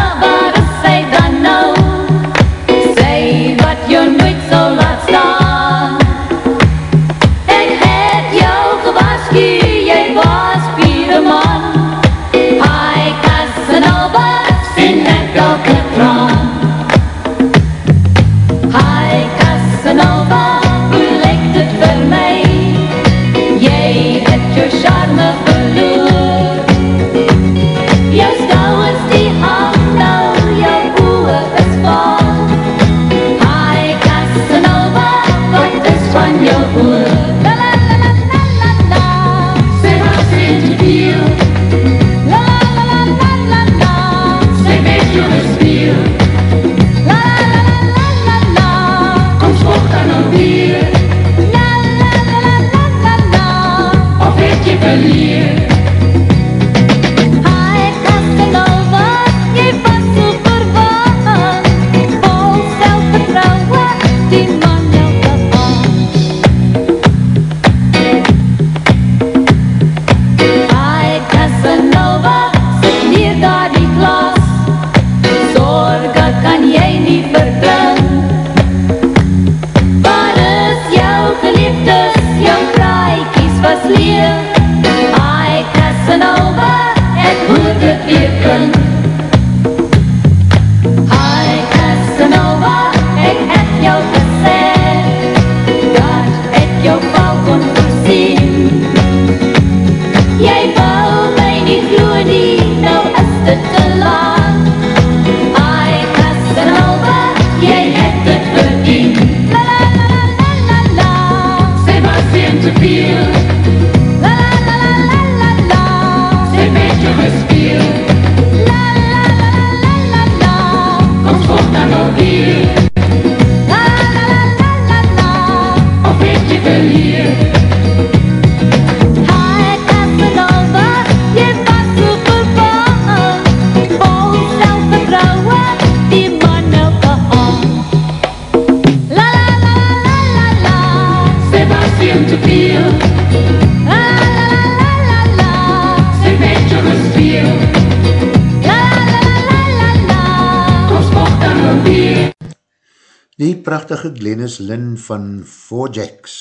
[SPEAKER 3] van
[SPEAKER 2] Four Jacks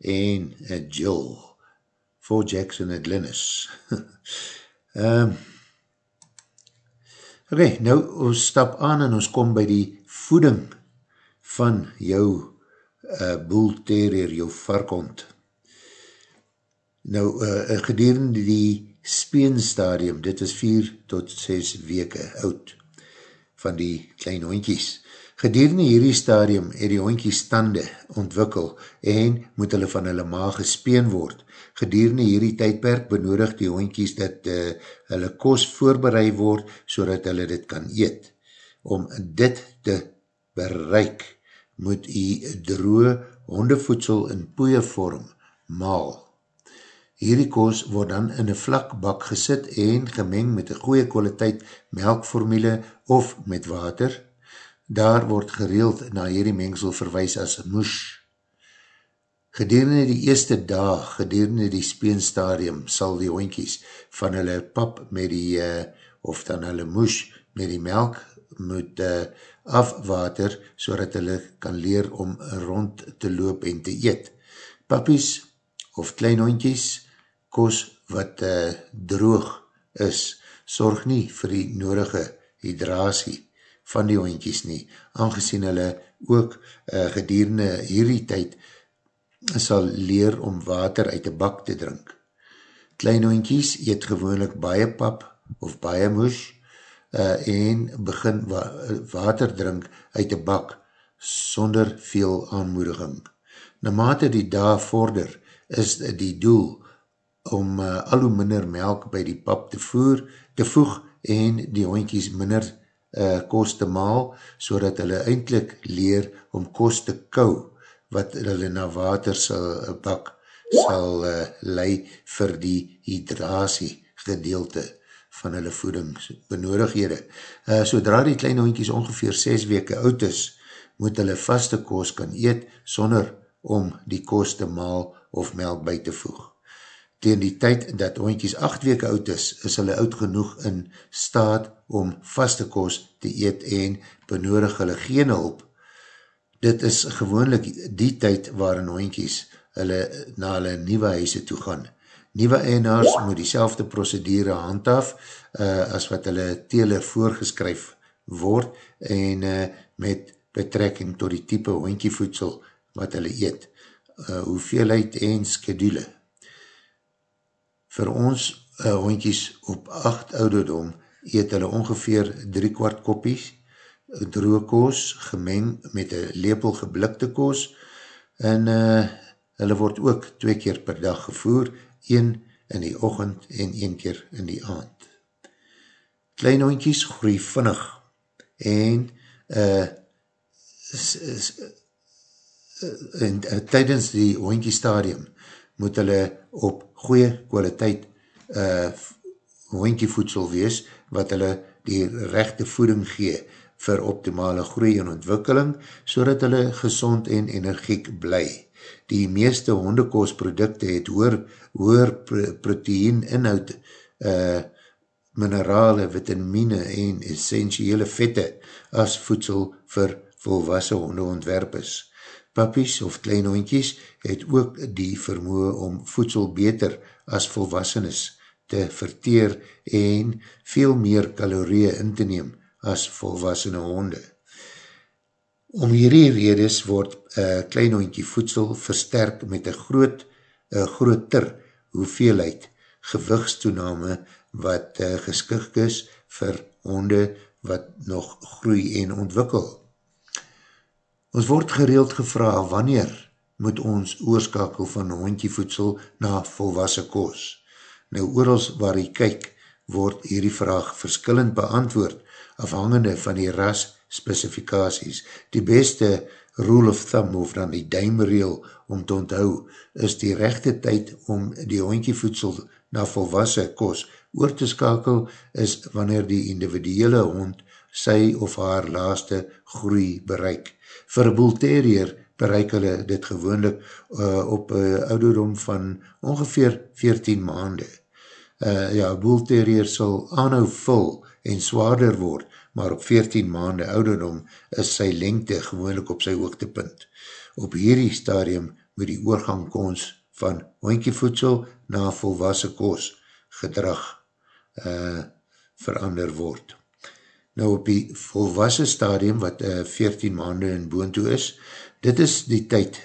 [SPEAKER 2] en Jill. Four Jacks en Glennis. um, Oké, okay, nou ons stap aan en ons kom by die voeding van jou uh, boel terrier, jou varkond. Nou, uh, gedurende die speenstadium, dit is 4 tot 6 weke oud van die klein hondjies. Gedurende hierdie stadium het die hondjies stande ontwikkel en moet hulle van hulle maag gespeen word. Gedurende hierdie tydperk benodig die hondjies dat uh, hulle kos voorbereid word so dat hulle dit kan eet. Om dit te bereik moet jy droe hondevoedsel in poeievorm maal. Hierdie kos word dan in een vlak bak gesit en gemeng met een goeie kwaliteit melkformule of met water. Daar word gereeld na hierdie mengsel verwijs as moes. Gedurende die eerste dag, gedurende die speenstadium, sal die hoinkies van hulle pap met die, uh, of dan hulle moes met die melk moet uh, afwater so dat hulle kan leer om rond te loop en te eet. Pappies of klein hondjies, kos wat uh, droog is, sorg nie vir die nodige hydrasie van die hondjies nie, aangezien hulle ook uh, gedierende hierdie tyd sal leer om water uit die bak te drink. Klein hondjies eet gewoonlik baie pap of baie moes uh, en begin wa water drink uit die bak sonder veel aanmoediging. Naarmate die dag vorder is die doel om uh, al hoe minder melk by die pap te voer, te voeg en die hondjies minder uh, kost te maal, so dat hulle eindelijk leer om kost te kou, wat hulle na water sal bak, sal uh, lei vir die hydrasie gedeelte van hulle voedingsbenodighede. Uh, sodra die kleine hondjies ongeveer 6 weke oud is, moet hulle vaste kost kan eet, sonder om die kost te maal of melk by te voeg. Tegen die tyd dat hondjies 8 weke oud is, is hulle oud genoeg in staat om vaste kost te eet en benodig hulle geen hulp. Dit is gewoonlik die tyd waarin hondjies hulle na hulle nieuwe huise toe gaan. Nieuwe eienaars moet die selfde procedure handhaaf uh, as wat hulle teler voorgeskryf word en uh, met betrekking tot die type hondjievoedsel wat hulle eet, uh, hoeveelheid en skedule. Vir ons uh, hondjies op 8 ouderdom eet hulle ongeveer 3 kwart koppies, droogkoos gemeng met een lepel geblikte koos en uh, hulle word ook twee keer per dag gevoer, een in die ochend en een keer in die aand. Klein hondjies groei vinnig en uh, s, s, en uh, tydens die hondjie stadium moet hulle op goeie kwaliteit uh, hondjie voedsel wees, wat hulle die rechte voeding gee vir optimale groei en ontwikkeling, so dat hulle gezond en energiek bly. Die meeste hondekostprodukte het hoor, hoor proteïen inhoud, uh, minerale, vitamine en essentiële vette as voedsel vir volwassen hondeontwerpers. Pappies of klein hondjies het ook die vermoe om voedsel beter as volwassenes te verteer en veel meer kalorieën in te neem as volwassene honde. Om hierdie redes word uh, klein hondjie voedsel versterk met een groot, uh, groter hoeveelheid gewigstoename wat uh, geskik is vir honde wat nog groei en ontwikkel. Ons word gereeld gevra wanneer moet ons oorskakel van hondjievoedsel na volwassen koos. Nou oorals waar jy kyk, word hierdie vraag verskillend beantwoord, afhangende van die ras specificaties. Die beste rule of thumb, of dan die duimreel om te onthou, is die rechte tyd om die hondjievoedsel na volwassen koos oor te skakel, is wanneer die individuele hond sy of haar laaste groei bereik. Vir een boelterier bereik hulle dit gewoonlik uh, op uh, ouderdom van ongeveer 14 maande. Uh, ja, boelterier sal aanhou vul en zwaarder word, maar op 14 maande ouderdom is sy lengte gewoonlik op sy hoogtepunt. Op hierdie stadium moet die oorgang kons van hondjievoedsel na volwassen kos gedrag uh, verander word. Nou op die volwassen stadium, wat uh, 14 maande in boontoe is, dit is die tyd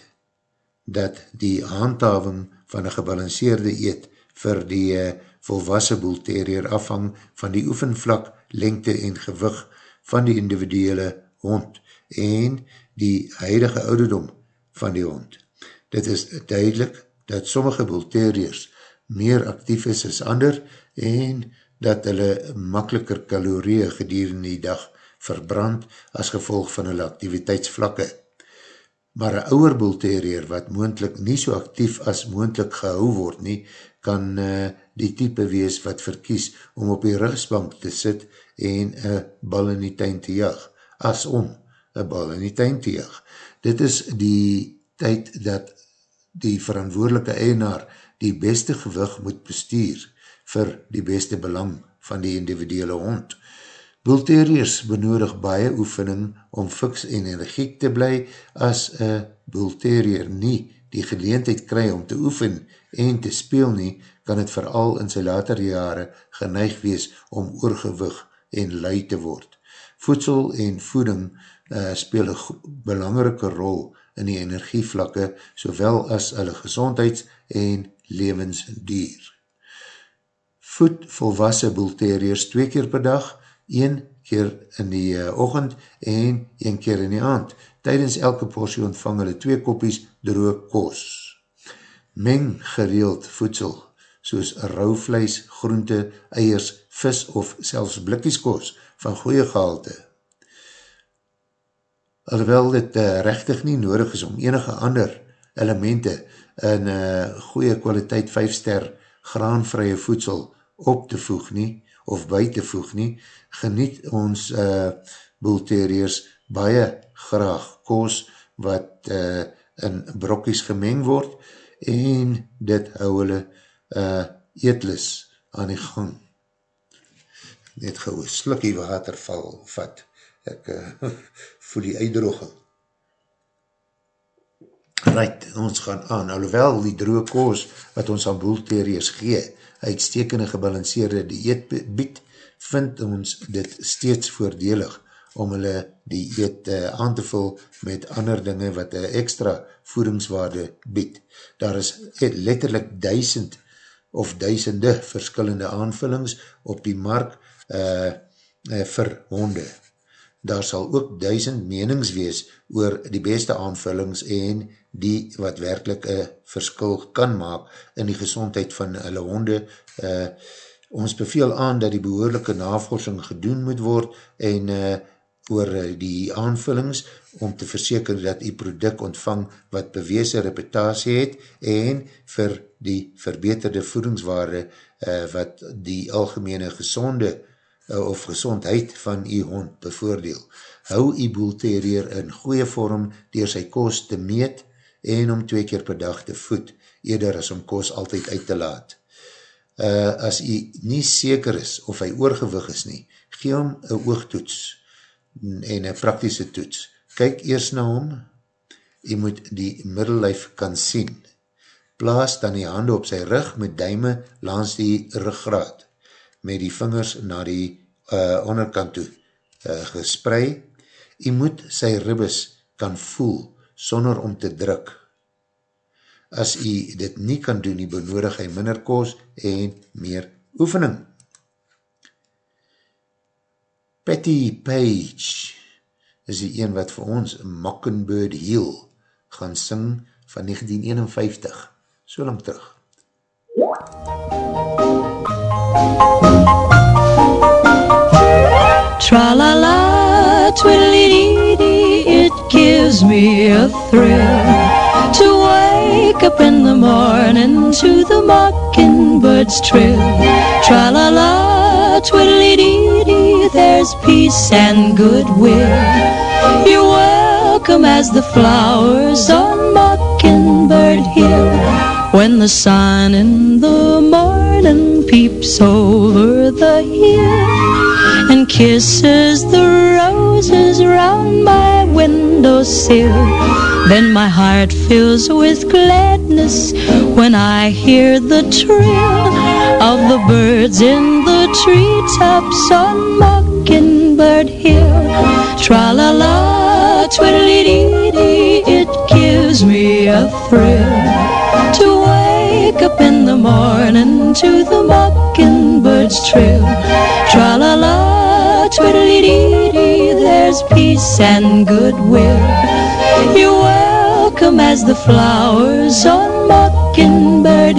[SPEAKER 2] dat die handhaving van een gebalanceerde eet vir die uh, volwassen boelterier afhang van die oefenvlak, lengte en gewig van die individuele hond en die huidige ouderdom van die hond. Dit is duidelik dat sommige boelteriers meer actief is as ander en dat hulle makkeliker kalorieën gedurende die dag verbrand as gevolg van hulle activiteitsvlakke. Maar een ouwer boelterier wat moendlik nie so actief as moendlik gehou word nie, kan uh, die type wees wat verkies om op die rugsbank te sit en een bal in die tuin te jag, as om een bal in die tuin te jag. Dit is die tyd dat die verantwoordelike eienaar die beste gewig moet bestuur, vir die beste belang van die individuele hond. Bullterriers benodig baie oefening om fiks en energiek te bly as een bullterrier nie die geleentheid kry om te oefen en te speel nie, kan het vooral in sy later jare geneig wees om oorgewig en lui te word. Voedsel en voeding uh, speel een belangrike rol in die energievlakke, sowel as hulle gezondheids- en levensduur. Voed volwassen boelteriers twee keer per dag, een keer in die uh, ochend en een keer in die aand. Tijdens elke portie ontvang hulle twee kopies droog koos. Meng gereeld voedsel, soos rauw vlees, groente, eiers, vis of selfs blikkieskos van goeie gehalte. Alhoewel dit uh, rechtig nie nodig is om enige ander elemente in uh, goeie kwaliteit 5 ster graanvrye voedsel op te voeg nie, of by te voeg nie, geniet ons uh, boelteriers baie graag koos wat uh, in brokkies gemeng word en dit hou hulle uh, eetlis aan die gang. Net gauw een slikkie waterval vat. Ek uh, voel die uitdroging. Right, ons gaan aan. Alhoewel die droge koos wat ons aan boelteriers gee, uitstekende gebalanceerde dieet bied, vind ons dit steeds voordelig om hulle die eet uh, aan te vul met ander dinge wat een extra voedingswaarde bied. Daar is letterlijk duisend of duisende verskillende aanvullings op die mark uh, uh, vir honde. Daar sal ook duisend menings wees oor die beste aanvullings en die wat werkelijk een verskil kan maak in die gezondheid van hulle honde. Uh, ons beveel aan dat die behoorlijke navorsing gedoen moet word en uh, oor eh, die aanvullings om te verseker dat die product ontvang wat beweese reputatie het en vir die verbeterde voedingswaarde uh, wat die algemene gezonde uh, of gezondheid van die hond bevoordeel. Hou die boelterrier in goeie vorm dier sy koos te meet en om twee keer per dag te voed, eerder as om koos altyd uit te laat. Uh, as hy nie seker is of hy oorgewig is nie, gee hom een oogtoets en een praktische toets. Kyk eers na hom, jy moet die middellijf kan sien. Plaas dan die hande op sy rug met duime langs die ruggraad, met die vingers na die uh, onderkant toe uh, gesprei. Jy moet sy ribbes kan voel, sonder om te druk. As jy dit nie kan doen, jy benodig hy minder koos en meer oefening. Patty Page is die een wat vir ons Mockingbird Hill gaan sing van 1951, so lang terug.
[SPEAKER 3] Tra-la-la, twiddly-dee-dee, it gives me a thrill to wake up in the morning to the mockingbird's trill. Tra-la-la, twiddly-dee-dee, there's peace and goodwill. You're welcome as the flowers on Mockingbird Hill. When the sun in the morning peeps over the hill and kisses the roses round my windowsill, then my heart fills with gladness when I hear the trill of the birds in the treetops on Mockingbird Hill. Tra-la-la, twiddly-dee-dee, it gives me a thrill to wake up in the morning to the mockingbird's trill. Tra-la-la, twiddly-dee-dee, there's peace and goodwill. You're welcome as the flowers on Mockingbird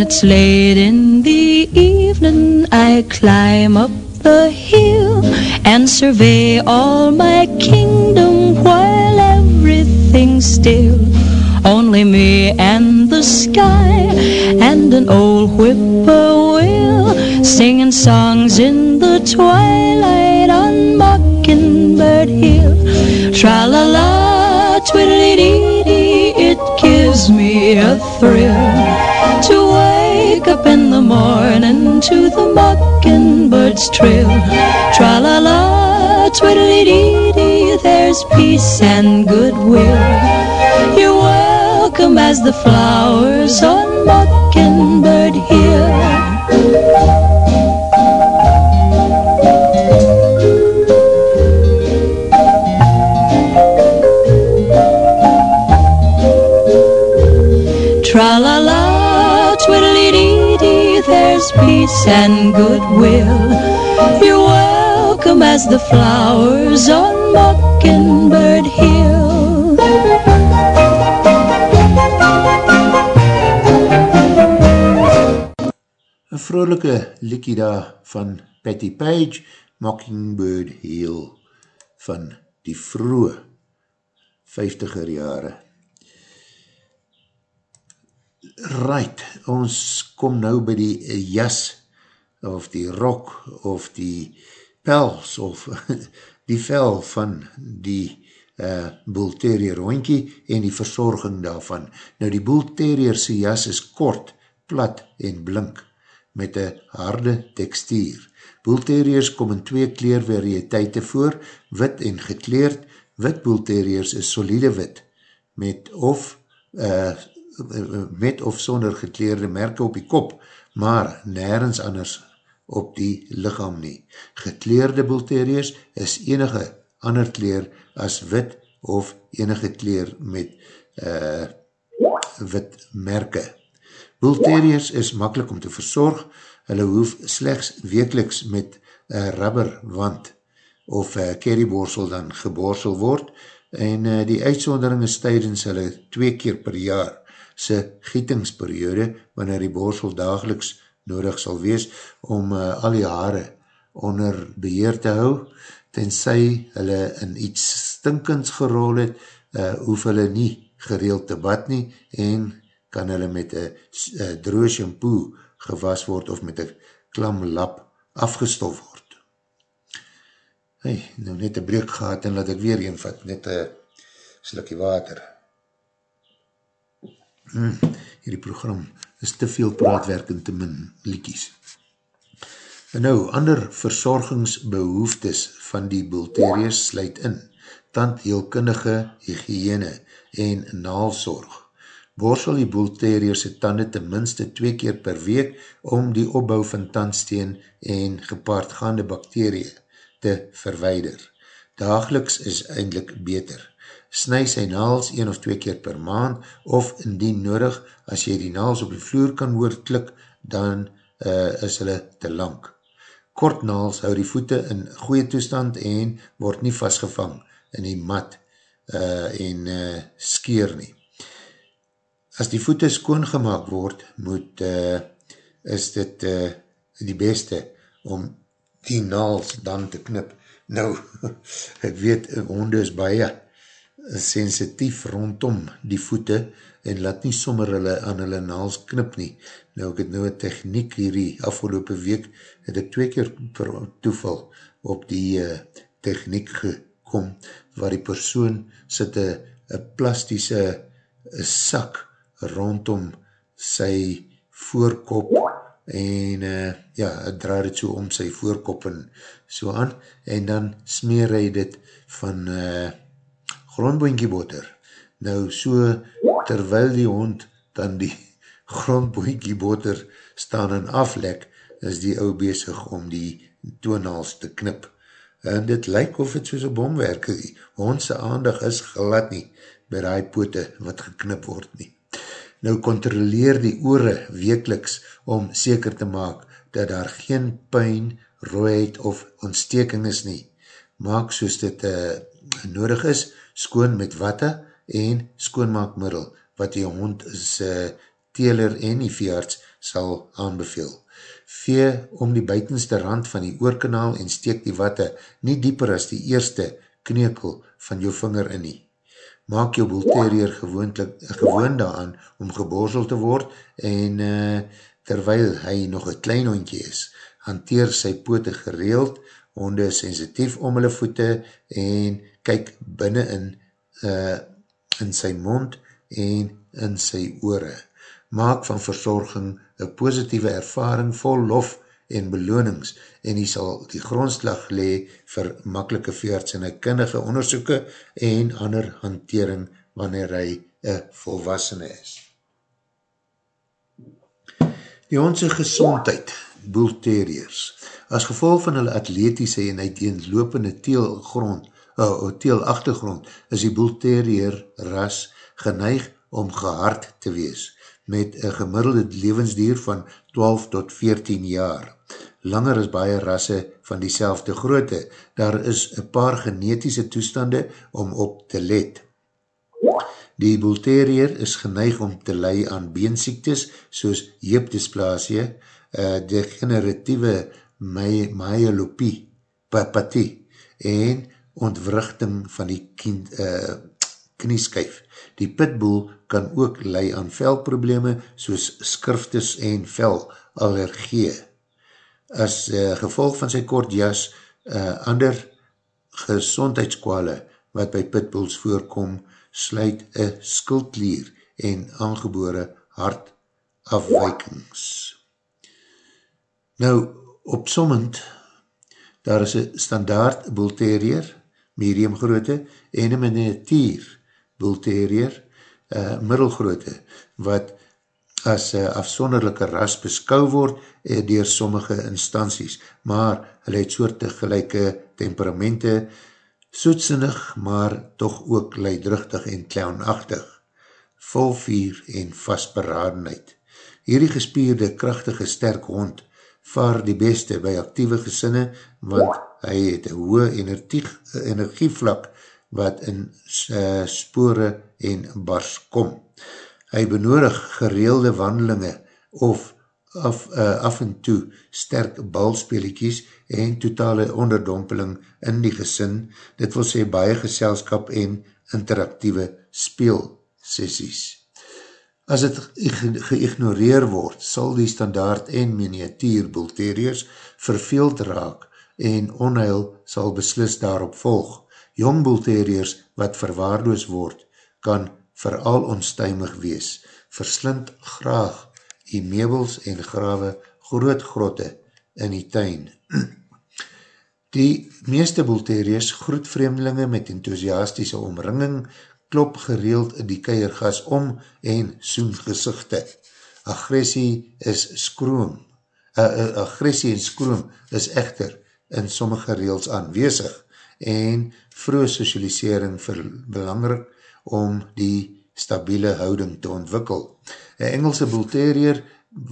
[SPEAKER 3] It's late in the evening, I climb up the hill and survey all my kingdom while everything everything still. Only me and the sky and an old whippoorwill singing songs in the twilight on Mockingbird Hill. Tra la la, twiddly dee dee, it gives me a thrill to wake up in the morning to the mockingbird's trill. Tra la la, twiddly dee dee, there's peace and goodwill. You're welcome as the flowers on Mockingbird there's peace and goodwill. You're welcome as the flowers on Mockingbird Hill.
[SPEAKER 2] Een vrolike liekie daar van Patty Page, Mockingbird Hill, van die vroege 50er jare. Right, ons kom nou by die jas, of die rok, of die pels, of die vel van die uh, Bull Terrier hondkie en die verzorging daarvan. Nou die Bull Terrier sy jas is kort, plat en blink, met een harde tekstuur. Bull Terriers kom in twee kleervarieteite voor, wit en gekleerd. Wit Bull Terriers is solide wit, met of uh, met of sonder gekleerde merke op die kop, maar nergens anders op die lichaam nie. Gekleerde bulteriers is enige ander kleer as wit of enige kleer met uh, wit merke. Bulteriers is makkelijk om te verzorg, hulle hoef slechts wekeliks met uh, rubberwand of uh, kerryborsel dan geborsel word en uh, die uitsondering is tydens hulle twee keer per jaar sy gietingsperiode, wanneer die borsel dageliks nodig sal wees om uh, al die haare onder beheer te hou, tenzij hulle in iets stinkends gerol het, uh, hoef hulle nie gereeld te bad nie en kan hulle met een droog shampoo gewas word of met een klam lap afgestof word. Hey, nou net een breek gehad en laat ek weer een vat, net een slikkie water. Hmm, hierdie program is te veel praatwerk en te min liekies. En nou, ander verzorgingsbehoeftes van die bulterius sluit in, tandheelkundige hygiëne en naalzorg. Borsel die bulterius tanden ten minste twee keer per week om die opbouw van tandsteen en gepaardgaande bakterie te verweider. Dageliks is eindelijk beter snu sy naals een of twee keer per maand, of indien nodig, as jy die naals op die vloer kan hoor klik, dan uh, is hulle te lang. Kort naals hou die voete in goeie toestand en word nie vastgevang in die mat uh, en uh, skeer nie. As die voete skoongemaak word, moet, uh, is dit uh, die beste om die naals dan te knip. Nou, ek weet, honde is baie sensitief rondom die voete en laat nie sommer hulle aan hulle naals knip nie. Nou ek het nou een techniek hierdie afgelopen week, het ek twee keer per toeval op die uh, techniek gekom, waar die persoon sit een plastische sak rondom sy voorkop en uh, ja, het draai het so om sy voorkop en so aan, en dan smeer hy dit van uh, grondboinkieboter. Nou so, terwyl die hond dan die grondboinkieboter staan en aflek, is die ou bezig om die toonhals te knip. En dit lyk of het soos een bomwerk, die hondse aandag is glad nie, by die pote wat geknip word nie. Nou controleer die oore wekeliks om seker te maak dat daar geen pijn, rooiheid of ontsteking is nie. Maak soos dit uh, nodig is, skoon met watte en skoonmaakmiddel wat die hond sy teler en die veearts sal aanbeveel. Vee om die buitenste rand van die oorkanaal en steek die watte nie dieper as die eerste knekel van jou vinger in nie. maak jou boelterrier gewoon daaraan om geborsel te word en uh, terwyl hy nog een klein hondje is, hanteer sy pote gereeld, honde is sensitief om hulle voete en kyk binnen in, uh, in sy mond en in sy oore. Maak van verzorging een positieve ervaring vol lof en belonings en hy sal die grondslag lee vir makkelike veerts en kindige onderzoeken en ander hantering wanneer hy een volwassene is. Die onze gezondheid, boelteriers, as gevolg van hulle atletische en uiteenlopende teelgrond, uh, teelachtergrond, is die boelterier ras geneig om gehard te wees, met een gemiddelde levensdier van 12 tot 14 jaar langer as baie rasse van die selfde grootte. Daar is een paar genetische toestande om op te let. Die bulterier is geneig om te lei aan beensiektes soos heepdysplasie, uh, degeneratieve myelopie, papatie en ontwrichting van die kind, uh, knieskyf. Die pitboel kan ook lei aan velprobleme soos skriftes en velallergie as uh, gevolg van sy kort jas uh, ander gezondheidskwale wat by pitbulls voorkom, sluit een skuldlier en aangebore hartafwijkings. Nou, opsommend, daar is een standaard bulterier, medium grootte, en een miniatuur bulterier, uh, middelgrootte, wat as uh, afsonderlijke ras beskou word uh, dier sommige instanties, maar hulle het soorte gelijke temperamente, soetsinnig, maar toch ook leidruchtig en klaunachtig, vol vier en vastberadenheid. Hierdie gespierde, krachtige, sterk hond vaar die beste by actieve gesinne, want hy het een hoë energie, energievlak wat in uh, spore en bars kom. Hy benodig gereelde wandelinge of af, uh, af en toe sterk balspeliekies en totale onderdompeling in die gesin. Dit wil sê baie geselskap en interactieve speelsessies. As het geïgnoreer word, sal die standaard en miniatuur bulteriers verveeld raak en onheil sal beslis daarop volg. Jong bulteriers wat verwaarloos word, kan veral onstuimig wees, verslind graag die meubels en grawe groot grotte in die tuin. Die meeste bulteriers groet vreemdelinge met enthousiastische omringing, klop gereeld die keiergas om en soen gezichte. Agressie is skroom. Uh, uh, agressie en skroom is echter in sommige reels aanwezig en vroege socialisering belangrijk om die stabiele houding te ontwikkel. Een Engelse bulterier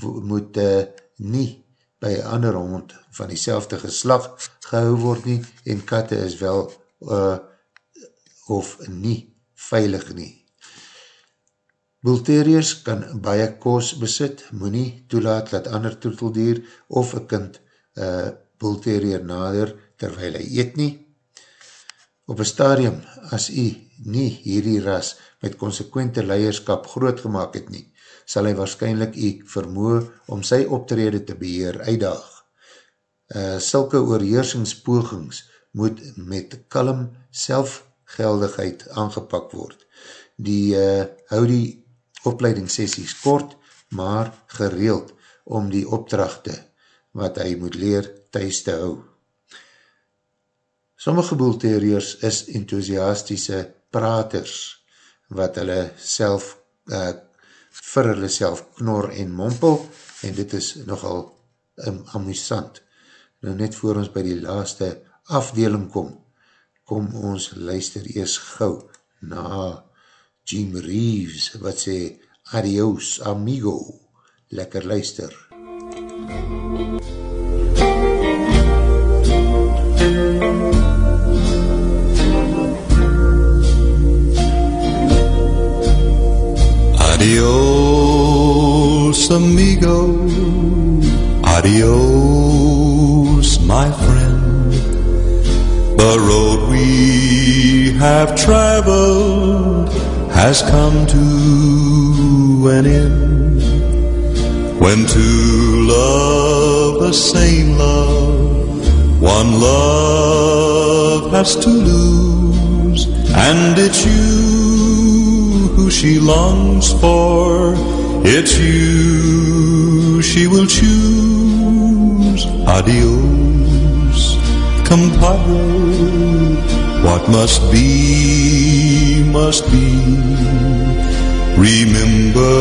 [SPEAKER 2] moet uh, nie by een ander hond van die selfde geslag gehou word nie en katte is wel uh, of nie veilig nie. Bulteriers kan baie koos besit, moet nie toelaat dat ander toeteldier of een kind uh, bulterier nader terwijl hy eet nie. Op een stadium, as jy nie hierdie ras met consequente leierskap groot gemaakt het nie, sal hy waarschijnlijk jy vermoe om sy optrede te beheer uitdaag. Uh, sulke oorheersingspogings moet met kalm selfgeldigheid aangepak word. Die uh, hou die opleidingssessies kort, maar gereeld om die opdrachte wat hy moet leer thuis te hou. Sommige boelteriers is enthousiastische praters wat hulle self uh, vir hulle self knor en mompel en dit is nogal um, amusant. Nou net voor ons by die laaste afdeling kom, kom ons luister eers gauw na Jim Reeves wat sê adios amigo, lekker luister.
[SPEAKER 4] Adios, amigo. Adios, my friend. The road we have traveled has come to an end. When two love the same love, one love has to lose, and it's you who she longs for. It's you she will choose. Adios, compadre. What must be, must be. Remember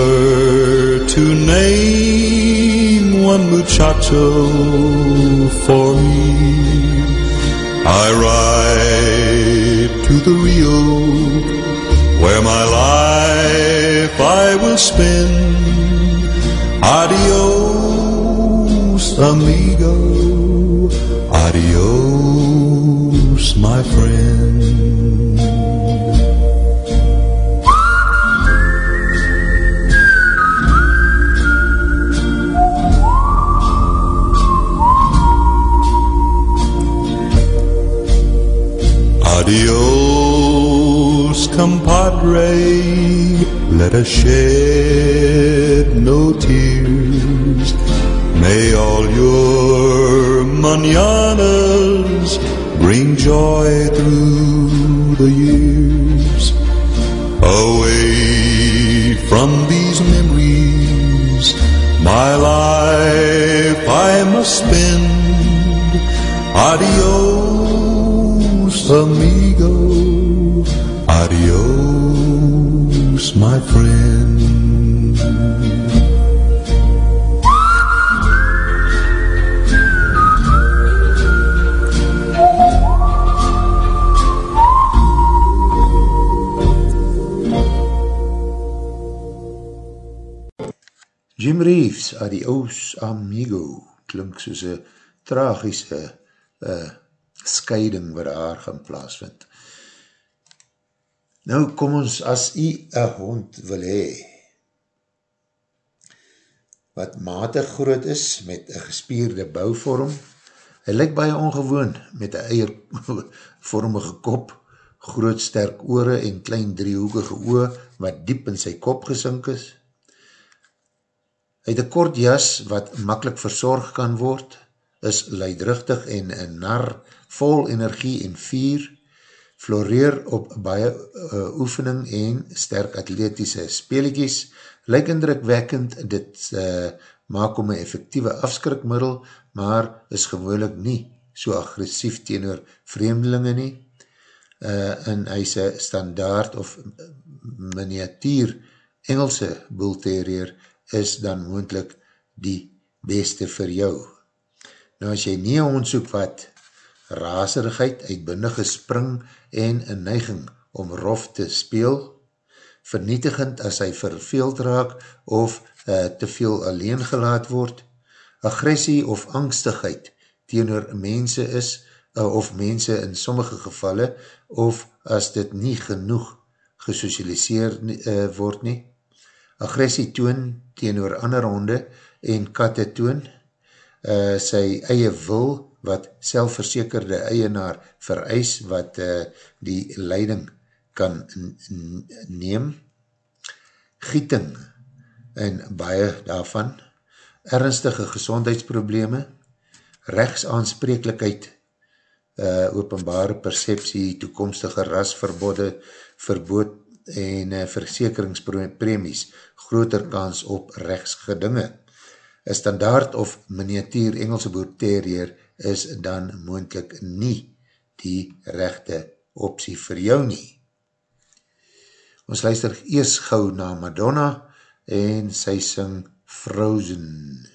[SPEAKER 4] to name one muchacho for me. I ride to the Rio where my life I will spend. Adios, amigo. Adios, my friend. Adios, compadre. Let us shed no tears. May all your mananas bring joy through the years. Away from these memories, my life I must spend. Adios, amigo. Adios, my friend.
[SPEAKER 2] Jim Reeves, Adios Amigo, klink soos een tragische uh, scheiding wat daar gaan plaasvind. Nou kom ons, as jy een hond wil hee, wat matig groot is, met een gespierde bouwvorm, hy lyk baie ongewoon, met een eiervormige kop, groot sterk oore en klein driehoekige oor, wat diep in sy kop gesink is, Hy het een kort jas wat makkelijk verzorg kan word, is luidruchtig en een nar, vol energie en vier, floreer op baie uh, oefening en sterk atletische speelikies, lyk indrukwekkend, dit uh, maak om een effectieve afskrikmiddel, maar is gewoonlik nie so agressief teenoor vreemdelinge nie, uh, en hy is standaard of miniatuur Engelse boelterrier is dan moendlik die beste vir jou. Nou as jy nie een hond soek wat raserigheid, uitbundige spring en een neiging om rof te speel, vernietigend as hy verveeld raak of uh, te veel alleen gelaat word, agressie of angstigheid teenoor mense is, uh, of mense in sommige gevalle, of as dit nie genoeg gesocialiseer uh, word nie, agressie toon teenoor ander honde en katte toon, uh, sy eie wil wat selfverzekerde eienaar vereis wat uh, die leiding kan neem, gieting en baie daarvan, ernstige gezondheidsprobleme, rechtsaanspreeklikheid, uh, openbare perceptie, toekomstige rasverbode, verbood en uh, versekeringspremies groter kans op rechtsgedinge. Een standaard of miniatuur Engelse boerterrier is dan moendlik nie die rechte optie vir jou nie. Ons luister eers gauw na Madonna en sy sing Frozen.
[SPEAKER 3] You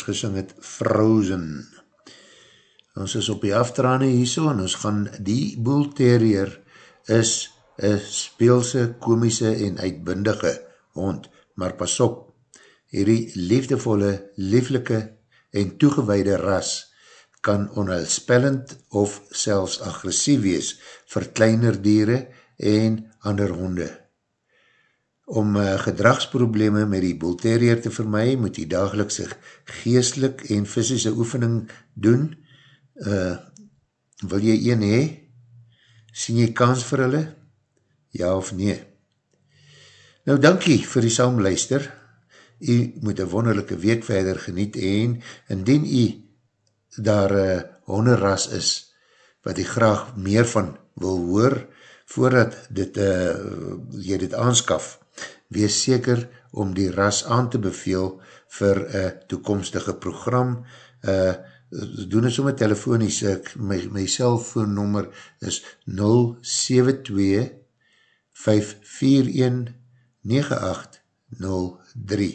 [SPEAKER 2] Ons gesing het, Frozen. Ons is op die aftrane hierso en ons gaan die Bull Terrier is een speelse, komische en uitbindige hond, maar pas op, hierdie liefdevolle, lieflike en toegeweide ras kan onheilspellend of selfs agressief wees vir kleiner dieren en ander honde. Om uh, gedragsprobleme met die bullterrier te vermaai, moet die dagelikse geestelik en fysische oefening doen. Uh, wil jy een hee? Sien jy kans vir hulle? Ja of nee? Nou, dankie vir die saamluister. U moet een wonderlijke week verder geniet en indien u daar uh, honderras is wat u graag meer van wil hoor voordat dit, uh, jy dit aanskaf, wees seker om die ras aan te beveel vir een toekomstige program. Uh, doen het sommer telefonies, ek, my, my cellfoonnummer is 072 541 9803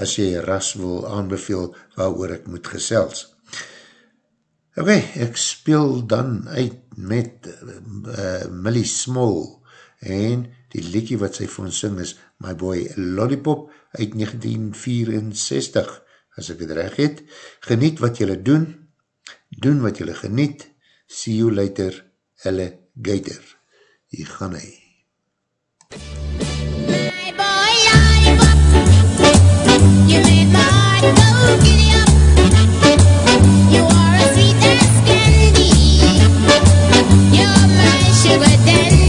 [SPEAKER 2] as jy ras wil aanbeveel waar ek moet gesels. Ok, ek speel dan uit met uh, Millie Small en Die liekie wat sy vir ons sing is My Boy Lollipop uit 1964, as ek het reg het. Geniet wat jylle doen, doen wat jylle geniet, see you later, alligator. Hier gaan hy. My
[SPEAKER 3] boy lollipop, you made my heart go giddy up. sugar daddy.